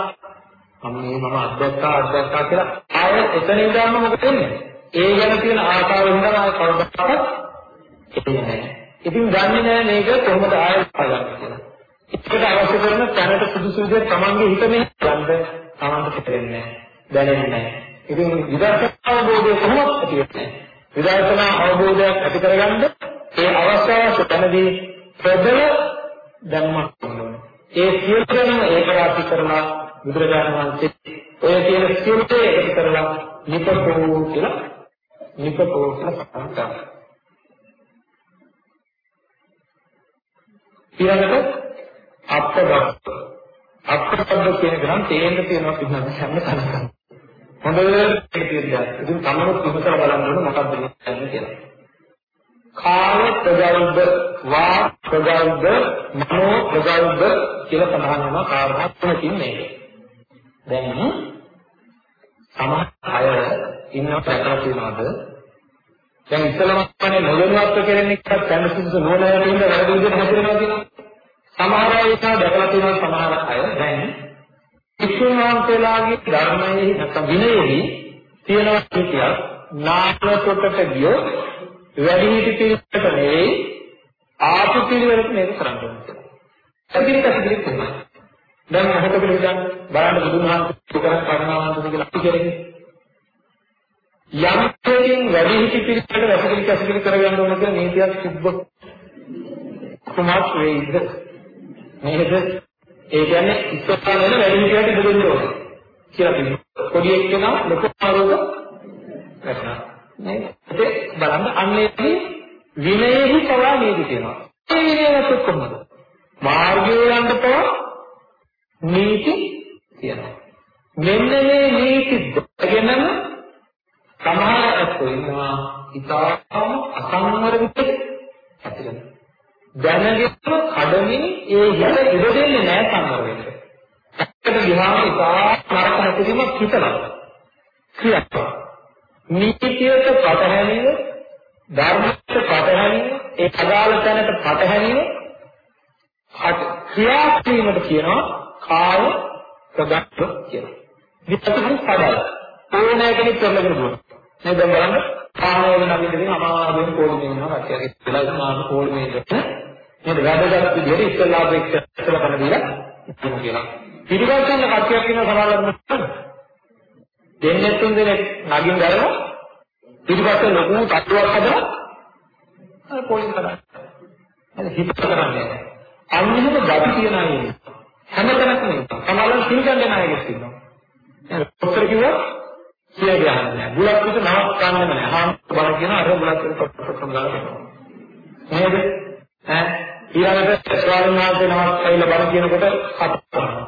අම්මේ මම අද්දක්කා අද්දක්කා කියලා ආයෙ එතනින් ගන්න මොකද වෙන්නේ? ඒ ගැන තියෙන ආශාවෙන් තමයි ආයෙ කවදාවත් එන්නේ නැහැ. ඉතින් දන්නේ නැහැ මේක කොහොමද ආයෙ පාගන්නේ කියලා. ඒකට අවශ්‍ය කරන තැනට සුදුසු විදිහට තමන්ගේ හිත මෙහෙ ගන්න තමන්ට තේරෙන්නේ දැනෙන්නේ නැහැ. ඉතින් විදර්ශනා අවබෝධය කොහොමද ඇති වෙන්නේ? විදර්ශනා අවබෝධයක් ඇති කරගන්න ඒ අවස්ථාව තැනදී ප්‍රබල ධර්මයක් ඕනේ. ඒ සියලු දෙනා ඒක රාශි කරලා බුදුරජාණන් වහන්සේ ඔය කියන සියලු දේ එකතු කරලා නිපකෝ කියලා නිපකෝ කියලා සඳහන් කරනවා. ඊළඟට අත්බද්ද අත්බද්ද කියන එක නම් තේන්න තියෙනවා පිළිබඳ හැම තැනකම. හොඳට තේරුම් ඉතින් තමනුත් විමසලා බලන්න ඕන මොකක්ද කියන්නේ කියලා. කාය ප්‍රජාවද්ද වා ප්‍රජාවද්ද මනෝ ප්‍රජාවද්ද කියලා සඳහන් වෙනවා කාරණා තුනකින් මේක. දැන් සමහර අය ඉන්නව ප්‍රකාශ වෙනවද? දැන් ඉස්සලම කන්නේ නොදැනුවත්ව කෙරෙන්නේ එක්කත් දැන සුදුසු නොනෑ කියන වැරදි විදිහට හැදෙනවා කියනවා. සමහර අය ඒක දැකලා තියෙනවා සමහර අය දැන් විශ්වනාන්තලාගේ ධර්මයේ නැත්නම් විනයෙහි තියෙනවා කියතියක් නාම කොටට ගියෝ වැඩි හිටි පිළිවෙලට නෙවෙයි ආපු පිළිවෙලට මේක කරන්න ඕනේ. ඇගිලි කැසිලි තමයි. දැන් මොකටද හිතන්නේ? බලන්න බුදුන් වහන්සේ කරන කරුණාවන්තද කියලා අපි කියන්නේ. යම් දෙයකින් වැඩි හිටි පිළිවෙලට ඇගිලි කැසිලි කරගන්න ඕන කියලා නීතියක් තිබ්බ කුමාර වේද? නේද? ඒ කියන්නේ ඉස්සරහා වෙන වැඩි හිටියට දෙන්න ඕනේ. කියලා කියනවා. පොඩි එක්කෙනා ලොකු ආරෝග වැටෙනවා. නේද? ඒක බලන්න අන්නේ විනයෙහි පවා නේද කියනවා. මේ විනයවත් කොහොමද? මාර්ගයේ යන්න පවා නීති කියනවා. මෙන්න මේ නීති දෙකගෙනම සමහර අත්ෝ ඉන්නවා ඉතාම අසංවර විදිහට ඇතිවෙන. දැනගෙන කඩමින් ඒ හිත ඉඩ දෙන්නේ නැහැ සංවර වෙන්න. ඇත්තට ගියාම ඉතා නරක හැසිරීමක් හිතනවා. ක්‍රියාවක්. නීතියට පටහැනිව ධර්මයට පටහැනිව ඒ අදාළ තැනට පටහැනිව ක්‍රියාක්‍රීමට කියනවා කාය ප්‍රගත්ත කියලා. විත්තකෙන් පදයි. ඕනෑ කෙනෙක් කරලා කරනවා. නේද දැන් බලන්න කාමයේ නවින්දකින් අමාරුවෙන් පොලිමේ වෙනවා කච්චියගේ වෙලා ඉස්මාන පොලිමේ ඉන්න. නේද වැදගත් විදිහට ඉස්සල්ලා අපේක්ෂ ඉස්සලා කරන දීලා ඉන්න කියලා. පිළිගන්න කච්චියක් වෙන සමාජයක් දෙන්නේ තුන් දෙනෙක් නගින් ගලනවා පිටිපස්සේ ලොකු තට්ටුවක් හදලා අර පොලිස් කරා. අර හිත කරන්නේ. අන්නෙම ගති තියන අය හැමතැනකම ඉන්නවා. සමහරවල් සිල් ගන්න අයගෙත් ඉන්නවා. දැන් පොතර කිව්වා සිය ගහන්නේ නැහැ. බුලත් පිට නවත්තන්නෙම නැහැ. හාම් බල කියන අර බුලත් පිට පොට්ටම් ගාලා. නේද? ඈ ඊළඟට ස්වාමීන් වහන්සේ නමක් ඇවිල්ලා බල කියනකොට හත් කරනවා.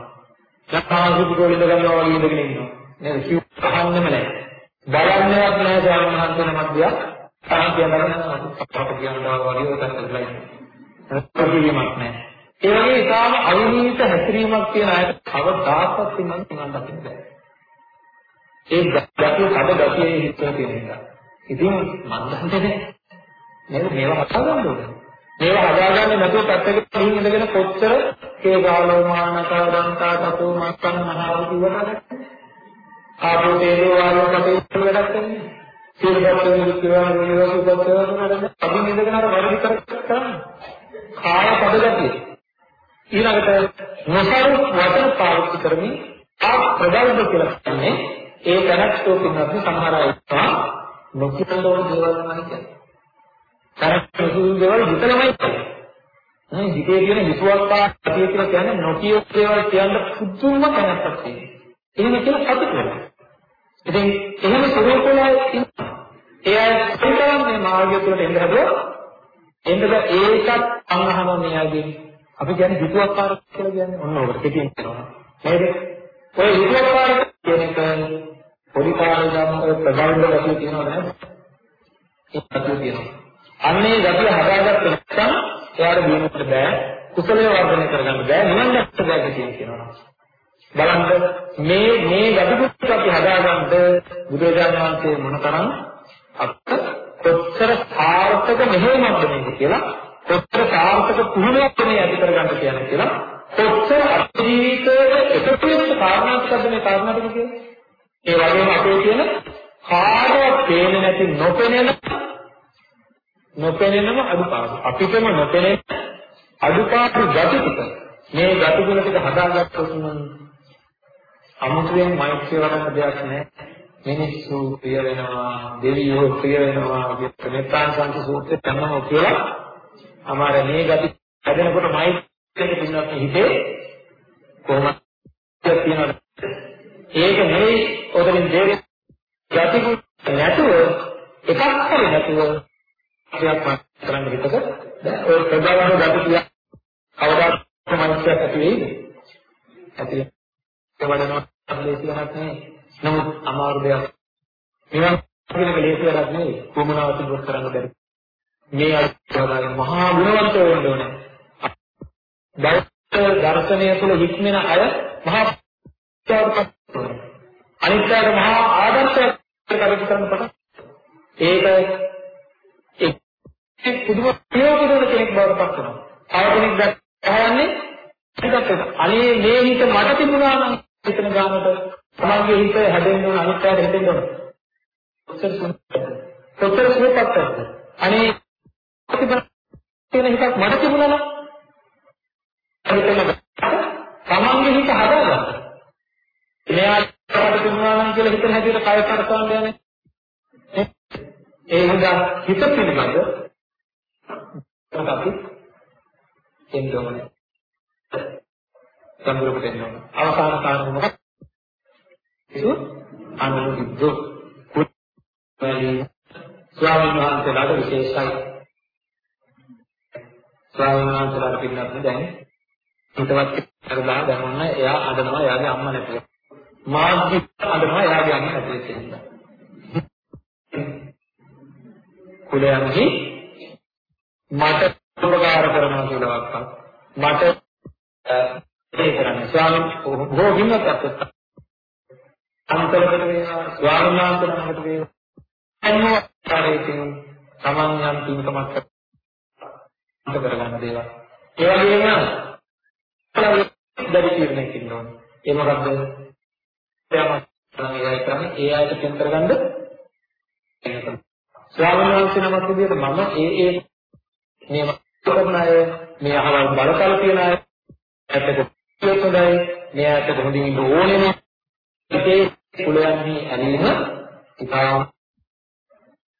නැත්නම් සුදු කොලින්ද ගන්නවා වගේ ඉඳගෙන ඉන්නවා. නේද? කිව් අහන්නෙම නැහැ. බලන්නේවත් නැහැ ස්වාමීන් වහන්සේ නමක් දිහා. තාම කියනවා අපට කියනවා වගේ ඔතන ඉඳලා ඉන්නවා. ප්‍රතිවිමක් නැහැ. ඒ වගේ ඉතාම අවිනීත හැසිරීමක් තියෙන අයට කවදාකවත් ඉන්නන්න පුළුවන් දකින්න බෑ. ඒ ගැටිය කඩ ගැටියේ හිතන කෙනෙක්. ඉතින් මම දන්නේ නේද මේවා හදාගන්න ඕනේ. මේවා හදාගන්නේ නැතුව පැත්තකට ගිහින් ඉඳගෙන කොච්චර කේ ගාලෝ මානකා දන්තා තතෝ මස්සන් මහා කිව්වට ආපෝ තේරෝ වායෝ කටේ වැඩක් කරන්නේ. සියලුපත් වික්‍රම නිරෝධ උපත්තරන නඩන අදින් ඉඳගෙන අර වැඩි කර කරන්නේ. කාය පදගතිය. ඊළඟට නොසරු වචන පාවිච්චි කරමින් ආ ප්‍රබල්ද කියලා කියන්නේ ඒ දැනක්තෝ පින්නත් සමහර අය ඉන්නවා නොකියන ඕන දේවල් තමයි කියන්නේ. තරක් සුදු දේවල් හිතනමයි කියන්නේ. මේ හිතේ තියෙන විශ්වාසතා ඇතිය කියලා කියන්නේ නොකිය දේවල් කියන්න පුදුම කැමැත්තක් තියෙනවා. එහෙම කියලා සතුට වෙනවා. ඉතින් එහෙම ස්වරූපවල ඉන්නවා. ඒ අය සංකල්ප මේ මාර්ගය තුළට එන්න හදුවා. එන්නද ඒකත් අංගහම මෙයාගේ අපි කියන්නේ විතුවක්කාර කියලා කියන්නේ ඔන්න ඔකට පිටින් කියනවා. නේද? ඔය විතුවක්කාර කියන එක පොඩි කාලේ නම් ඔය ප්‍රබලව ගැතිය තියෙනවද නැද්ද? ඒක ගැතිය තියෙනවා. අන්නේ ගැතිය හදාගත්ත නැත්නම් එයාට දිනුවට බෑ. කුසලයේ වර්ධනය කරගන්න බෑ. නිවන් දැක්ක බෑ කියනවා. බලන්න මේ මේ ගැටුපුත් අපි හදාගන්න බුදුරජාණන් වහන්සේ මොනතරම් අප කොච්චර සාර්ථක මෙහෙයුමක්ද මේක කියලා කොච්චර සාර්ථක පුහුණුවක් මේ ඇති කරගන්න කියන්නේ කියලා කොච්චර අපේ ජීවිතයේ එකතු වෙච්ච කාරණාක්ද මේ කාරණා ටික කියන්නේ ඒ වගේම අපේ තියෙන කාර්යයක් පේන්නේ නැති නොපෙනෙන නොපෙනෙනම අඩුපාඩු අපිටම නොපෙනෙන අඩුපාඩු ගති ටික මේ ගති ගුණ ටික හදාගත්තොත් නම් අමුතුවෙන් මෛත්‍රිය වඩන්න දෙයක් නැහැ. මිනිස්සු ප්‍රිය වෙනවා, දෙවියෝ ප්‍රිය වෙනවා, මෙත්තාන් සංස සූත්‍රය තමයි කියලා. අමාර මේ ගති හැදෙනකොට මෛත්‍රියට පින්නත් හිතේ කොහොමද තියෙනවද? ඒක නෙවෙයි ඔතනින් දෙවි ගති නැතුව එකක් හරි නැතුව ක්‍රියාවක් කරන්න හිතක ඔය ප්‍රබලව ගති කියා කවදාත් මනසට ඇති වෙයිද? ඇති වඩනවා ලේසි වැඩක් නෙවෙයි. නමුත් අමාරු දෙයක්. නිවන් කියන එක ලේසි වැඩක් නෙවෙයි. කොමුණාව තිබුත් කරන්න බැරි. මේ අත්දැකීම මහා ගුණවන්ත වෙන්න ඕනේ. බෞද්ධ දර්ශනය තුළ හික්මෙන අය මහා අනිත්‍යයට මහා ආදර්ශයක් කටයුතු කරන කොට ඒක එක් පුදුම ප්‍රයෝග කෙනෙක් බවට පත් වෙනවා. තව කෙනෙක් දැක්කහන්නේ අනේ මේ හිත මට තිබුණා නම් හිතන ගානට තමන්ගේ හිත හැදෙන්න ඕන අනිත් පැයට හැදෙන්න ඕන. කොච්චර සුන්දරද? කොච්චර සුවපත්ද? අනේ කියන හිතක් මට තිබුණා නම් හිතන තමන්ගේ හිත හදාගන්න. මෙයාට තිබුණා නම් කියලා හිතන හැටියට කය කරකවන්න යන්නේ. ඒ හින්දා හිත පිළිබඳ අපි එන්න ඕනේ. සම්බුරුකට එන්න ඕනේ. අවසාන කාරණය මොකක්ද? ඒක අනුරුද්ධ කුත්වැලි ස්වාමීන් වහන්සේලාට විශේෂයි. ස්වාමීන් වහන්සේලාට පින්නත් දැන් හිතවත් කරලා දැනුන්න එයා අඬනවා එයාගේ අම්මා නැතිව. මාර්ගි අඬනවා එයාගේ අම්මා නැතිව කියලා. කුලයන්හි මට උපකාර කරනවා කියලා වක්කම් මට ඒ කරන්නේ ස්වාමීන් බොහෝ වින්නත් අත්ත අන්තරකට වේවා ස්වාමීන් වහන්සේ නමකට වේවා. අනුවාරයෙන් තමන් යම් පින්කමක් කරගන්න දේවල්. ඒ වගේම දැඩි තීරණයක් ඉන්න ඕනේ. ඒ මොකද්ද? එයාම තමයි කරන්නේ ඒ ආයත පෙන් කරගන්න ස්වාමීන් වහන්සේ නමක් විදිහට මම ඒ ඒ මේ කරන අය මේ අහවල් බලතල තියන අය ඇත්තට හොඳයි මේ ඇත්තට හොඳින් ඉන්න ඕනේ නේ ඒ කුලයන්හි ඇලීම ඉතාම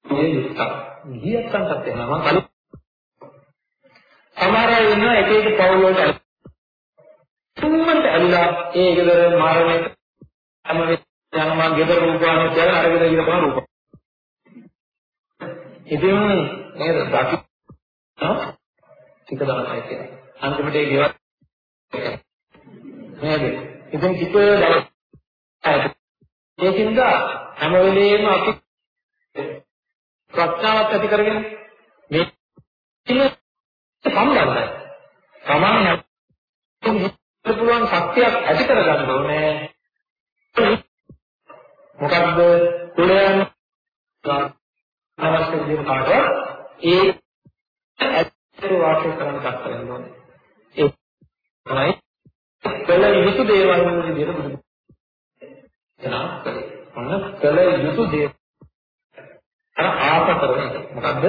මේ යුක්තයි ගියත්තන්ටත් එනවා මම කලින් සමහර අය ඉන්න එක එක පවුල් වලට තුන්මන්ට ඇලිලා ඒ ගෙදර මාරණයට හැම වෙලේම යනවා ගෙදර රූපවාහිනිය කියලා අර ගෙදර ඉන්න කොහොම රූප ඉතින් නේද දකි ටික දවසයි කියලා. අන්තිමට ඒ ගෙවත් නේද? ඉතින් ටික දවස් ඒකින්ද හැම වෙලෙම අපි ප්‍රඥාවක් ඇති කරගෙන මේ සම්බන්ධයි. සමාන පුළුවන් ශක්තියක් ඇති කරගන්න ඕනේ. මොකද්ද කුලයන් අවශ්‍ය විදිහට කාටවත් ඒ ඇත්තට වාසය කරන්න දක්වන්න ඕනේ. ඒ තමයි කළ යුතු දේවල් වල විදිහට බුදු දහම කළේ. මොන කළ යුතු දේ අර ආප කරන එක. මොකද්ද?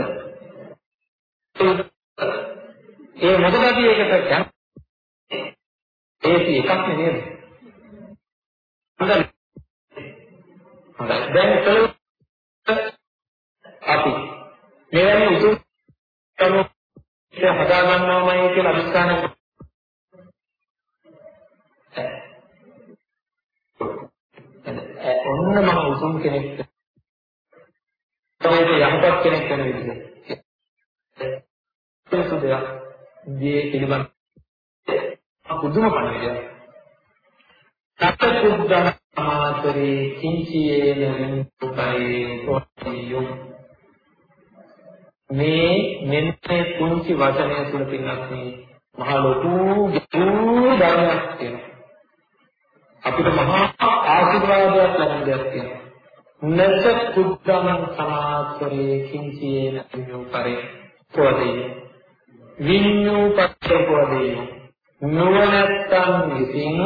ඒ මොකද අපි ඒකට ගන්න ඒකේ එකක් නෙමෙයි. හොඳයි. හොඳයි. දැන් කළ අපි මෙවැනි උතුම් කරුණු හදා ගන්නවමයි කියලා අදිස්ථාන ඔන්න මම උතුම් කෙනෙක් තමයි යහපත් කෙනෙක් වෙන විදිහ. ඒක දෙයක් දී පිළිබඳ පුදුම පණිවිඩයක්. සත්‍ය පුද්ගල සමාතරේ කිංචියේන විමුක්තයි කොටියෝ මේ මෙන්න කුංචි වචනය තුල පින්නත් මේ මහ ලොකු ගැඹුරු ධර්මයක් තියෙනවා. අපිට මහා ආශිර්වාදයක් ලැබෙන දෙයක් තියෙනවා. නස කුද්දම් සමාතරේ කිංචියේන විමුක්තරේ කොටියෝ විඤ්ඤූපත්ත කොටියෝ නුවණැත්තන් විසින්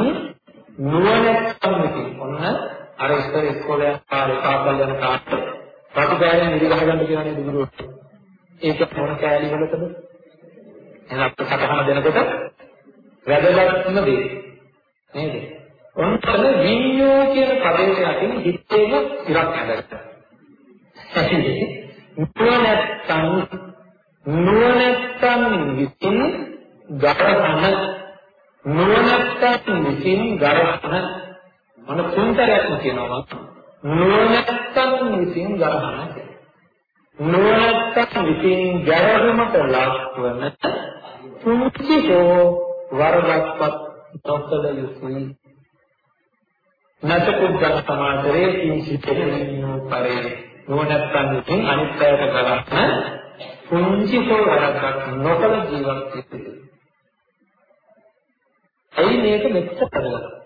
නුවණැත්තන් විසින් ඔන්න අර ඉස්සර ඉස්කෝලේ කාලේ පාසල් යන කාලේ ප්‍රතිපදාවෙන් නිදි ගහගන්න කියනනේ දුරුවට. ඒක මොන කෑලි වලටද? එහෙනම් අපිට සටහන දෙනකොට වැදගත්ම දේ. නේද? ඔන්නතන විඤ්ඤෝ කියන පදේ යටින් හිතේම ඉරක් හැදගත්තා. නුවණැත්තන් නුවණැත්තන් විසින් ගරහන නුවණැත්තන් විසින් ගරහන මොන තුන්තරයක්ම කියනවා නුවණැත්තන් විසින් ගරහන නුවණැත්තන් විසින් ගැරහීමට ලක්වන තුන්සිතෝ වරදක්වත් නොකළ යුතුයි. නැතකුද්දක් සමාදරේ කිංසිතේ නින්නෝ පරේ නුවණැත්තන් විසින් අනිත්‍යයට ගරහන තුන්සිතෝ වරදක් නොකළ ජීවත් වෙන්නේ. ඇයි මේක මෙච්චර කරගත්තේ?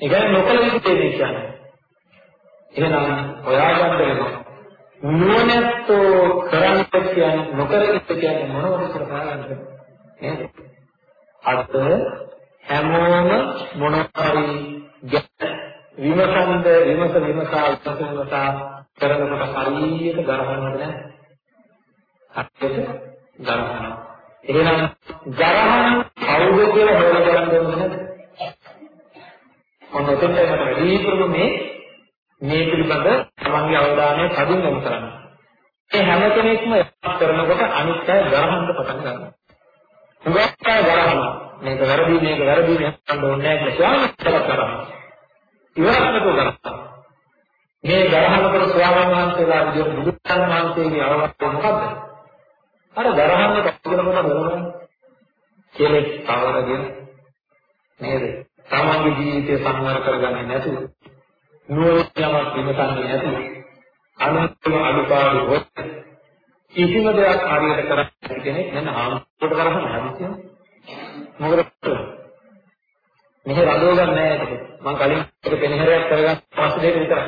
ඒ කියන්නේ නොකල යුතු දෙයක් කියන්නේ. එහෙනම් හොයාගන්න වෙනවා. නුවණැත්තෝ කරන්න කියන්නේ නොකර ඉන්න කියන්නේ මොනවද කියලා බලන්න. නේද? අත හැමෝම මොනවාරි විමසන්ද විමස විමසා උත්සව විමසා කරනකොට හරියට ගරහනවද නැහැ? හරියට ගරහනවා. එහෙනම් ගරහන කවුද කියලා හොයලා බලන්න ඕනේ නේද? මොන ඔතෙන්ට මට වැඩිපුරම මේ මේ පිළිබඳ තමන්ගේ අවධානය කඩින් යොමු කරන්න. මේ හැම කෙනෙක්ම කරනකොට අනිත් අය ගරහන්න පටන් ගන්නවා. හුඟක් අය ගරහනවා. මේක වැරදි මේක වැරදි මේක ඕනේ නැහැ කියලා ස්වාමීන් කරනවා. ඉවරක් නතෝ කරනවා. මේ ගරහනකොට ස්වාමීන් වහන්සේලා විදියට බුදුන් වහන්සේගේ අවවාදය මොකද්ද? අර ගරහන්න කවුරුනකට මොනවද? කෙනෙක් තවරගෙන නේද? තමන්ගේ ජීවිතය සංවර කරගන්නේ නැතුව නුවණක් විමසන්නේ නැතුව අනුත්තම අනුපාඩු හොත් කිසිම දෙයක් හරියට කරන්නේ කෙනෙක් නෑ ආමකට කරහම හදිසිය මොකද මෙහෙ රඳව ගන්න නෑ ඒක. මම කලින් එක පෙනහැරයක් කරගන්න පස්සේ දෙක විතරයි.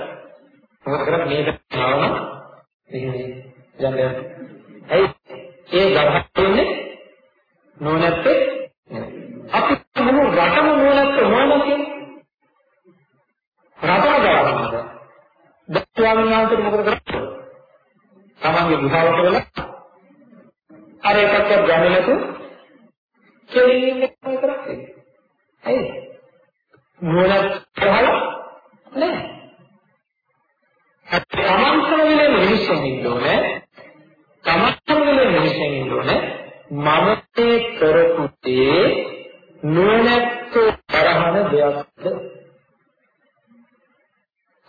මොකද කරන්නේ? මේක ආවම මෙහෙ යන්නේ ඇයි? ඒ ගරහන්නේ නෝනත්තේ අපි මොන රටම නෝනත්ත මොනවද කියන්නේ රටම ගරහනද ස්වාමීන් වහන්සේ මොකද කරන්නේ? තමන්ගේ ගුහාවට වෙලා අර එකක්වත් ගන්නේ නැතු කෙලින් ඉන්නේ කරන්නේ. ඇයි? මොනක් කරලා නැහැ. තමන්සම වෙලේ මිනිස්සුන් ඉන්නෝනේ. තමන්සම වෙලේ මිනිස්සුන් ඉන්නෝනේ. මම මේ කරපු දේ නුවණැත්තෝ කරහන දෙයක්ද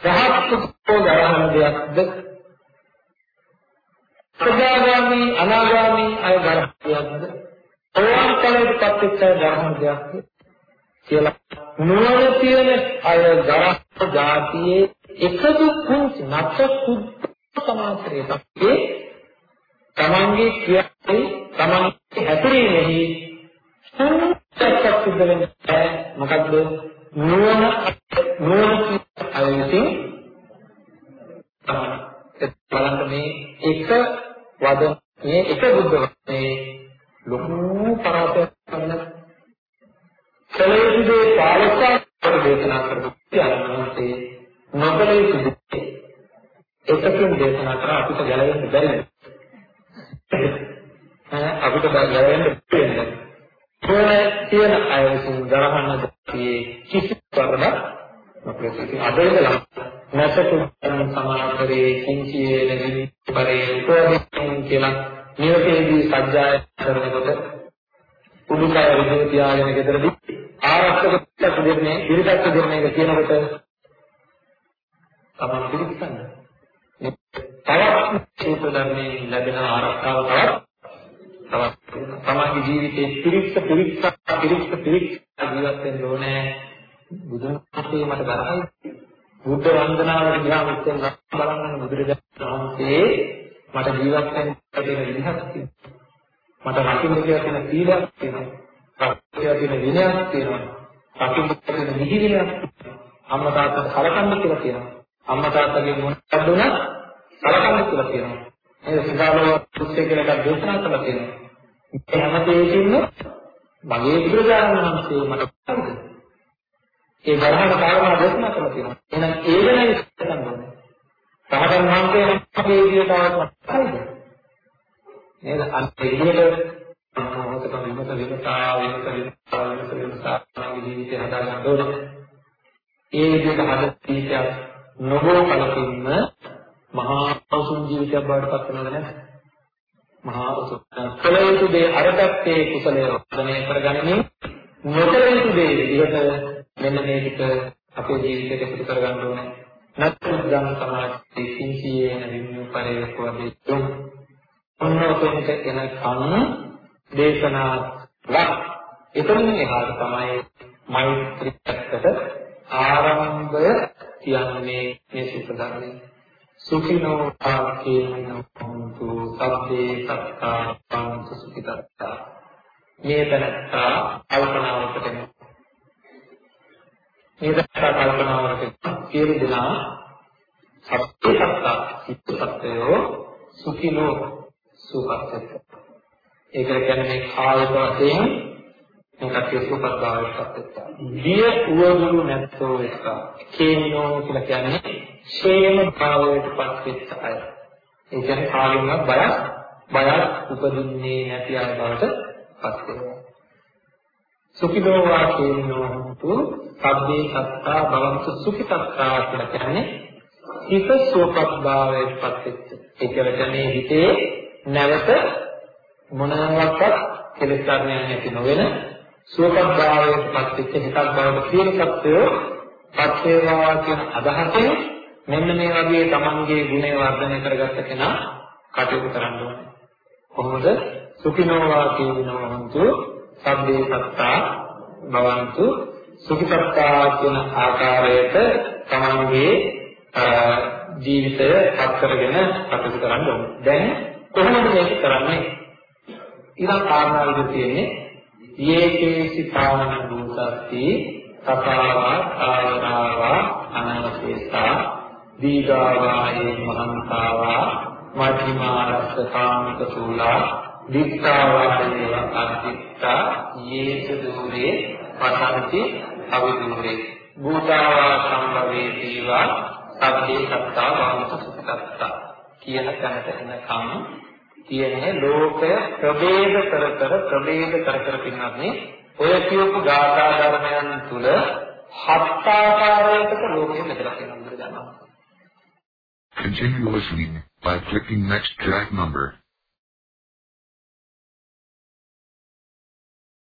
සහත්කෝ ගරහන දෙයක්ද සදාගාමි අනාගාමි අය ගරහන දෙයක්ද? ඕම් කලකට පත්වෙච්ච ගරහන දෙයක්ද? කියලා නුවණ තියෙන අය ගරහන જાතියේ එකදු කුංචි නැත කුද්ද සමාත්‍රයේ තමන්ගේ ක්‍රියාවේ තමන්ගේ හැසිරීමෙහි සත්‍යයක් සිද්ධ වෙන්නේ මොකද්ද? නුවණ නුවණ අය විසින් බලන්න මේ එක වද මේ එක බුද්ධ වචනේ ලොකු පරාසයක් ගන්න කලේදී පාලකව දේශනා කරපු කියනවාසේ නොකලේ සිදුවේ එකකින් දේශනා කර අපිට ගැලවෙන්න බැරි අපිට ගැලවෙන්න බැහැ ඕන කියන අය විසින් ගරහන්න දැක්කේ කිසි වරදක් මොකද අද ඉඳලා නැසතු සමාතරේ කිංචියේ නැගිලි පරේ උපදින් කියලා නිවසේදී සජ්ජාය කරනකොට උඩුකය ඍජුව තියාගෙන ගෙදරදී ආරක්ෂක දෙන්නේ ඉරිදක්ක දෙන්නේ කියනකොට තමයි පිළිස්සන්න. තවත් ශීත ධර්මයේ ලැබෙන ආරක්ෂාව තවත් තවත් තමන්ගේ ජීවිතේ පිරික්ස පිරික්ස පිරික්ස පිරික්ස ජීවත් වෙන්න ඕනේ. බුදුන් වහන්සේ මට බරයි බුද්ධ වන්දනාවට ගියාම ඉතින් බලන්න බුදුරජාණන් වහන්සේ මට ජීවත් වෙන්න තියෙන විදිහක් තියෙනවා. මට රකින්න කියලා තියෙන සීලයක් තියෙනවා. රකින්න තියෙන විනයක් තියෙනවා. රකින්න තියෙන නිහිවිනයක් අම්මා තාත්තා කලකන්න කියලා තියෙනවා. අම්මා තාත්තගේ මොනවද උනත් කලකන්න කියලා තියෙනවා. ඒ සිතාලෝ පුස්තක කියලා එකක් දේශනා කරලා තියෙනවා. මේ හැම දෙයකින්ම මගේ බුදුරජාණන් වහන්සේ මට ඒ ධර්මන කාරණා දේශනා කරලා තියෙනවා. එහෙනම් ඒ වෙන විශ්ලේෂණ ඕනේ. රහතන් වහන්සේ නමගේ විදියටවත් හරිද? නේද? අන්ත විදියට මොහොතක විමස විමසා විමස විමසා විමස විමසා තමගේ ජීවිතය හදාගන්න ඕනේ. ඒ විදිහට හදපු ජීවිතයක් නොබෝ කලකින්ම මහා උසුම් ජීවිතයක් බවට පත් වෙනවද නැද්ද? මහා උසුම් කලයුතු දේ අරටත් ඒ කුසලයේ වර්ධනය කරගනිමින් නොකල යුතු දේ විදිහට මෙන්න මේ ටික අපේ ජීවිතයට එකතු කරගන්න ඕනේ. නැත්නම් ගම් සමාජයේ සිංසියේ නිමිනු පරිවක වගේ තුන් ඔන්නෝතෙන්ට එනකන් දේශනා වක් එතනින් එහාට තමයි මෛත්‍රී පැත්තට ආරම්භය කියන්නේ මේ සුඛ ධර්මයේ. සුඛිනෝ ආකේනෝ හොන්තු සබ්බේ සත්තා පංච සුඛිතත්තා. මේ තනත්තා කල්පනාවකට මේ දක්වා කල්පනාවකට සියලු දෙනා සත්‍ය සත්‍ය සත්‍යෝ සුඛිනෝ සුපස්සත් ඒක කියන්නේ මේ කායික වශයෙන් මේකට සුපත් භාවයට පත්වෙච්චා. දිය උවදුරු නැත්තෝ එක. කේනෝ කියලා කියන්නේ ෂේම භාවයට පත්වෙච්ච අය. ඒ කියන්නේ කායිකව බයක් බයක් උපදින්නේ නැති අය බවට පත් වෙනවා. සුඛිනෝවා කියනෝ හුතු සබ්බේ සත්තා භවන්තු සුඛිතත්තා කියලා කියන්නේ හිත සුවපත් භාවයට පත් වෙච්ච. ඒ කියන්නේ හිතේ නැවත මොනවාක්වත් කෙලෙස් ධර්මයන් නැති නොවන සුවපත් භාවයට පත් වෙච්ච හිතක් බවට කියන සත්‍යය පත් වේවා කියන අදහසෙන් මෙන්න මේ වගේ තමන්ගේ ගුණය වර්ධනය කරගත්ත කෙනා කටයුතු කරන්න ඕනේ. කොහොමද? සුඛිනෝවා කියනෝ හොන්තු සබ්බේ සත්තා භවන්තු සුඛිතත්තා කියන ආකාරයට තමන්ගේ ජීවිතය පත් කරගෙන කටයුතු කරන්න ඕනේ. දැන් කොහොමද මේක කරන්නේ? ඊළඟ කාරණා විදිහට තියෙන්නේ යේකේසි පාවන භූතස්ති තථාවා ආවරාවා අනවශේෂා දීගාවායේ මහන්තාවා මධ්‍යමාරස්ස කාමික සූලා දික්ඛාවායේ අර්ථිත්තා යේස දුරේ පතන්ති අවිදුරේ භූතාවා සම්භවේ දීවා සබ්බේ සත්තා වාමක සුඛත්තා කියන තැනට එනකම් තියෙන්නේ ලෝකය ප්‍රභේද කර කර ප්‍රභේද කර කර පින්නන්නේ ඔය කියපු ගාථා ධර්මයන් තුල හත් ආකාරයකට ලෝකෙ මෙතන තියෙනවා. Continue listening by clicking next track number.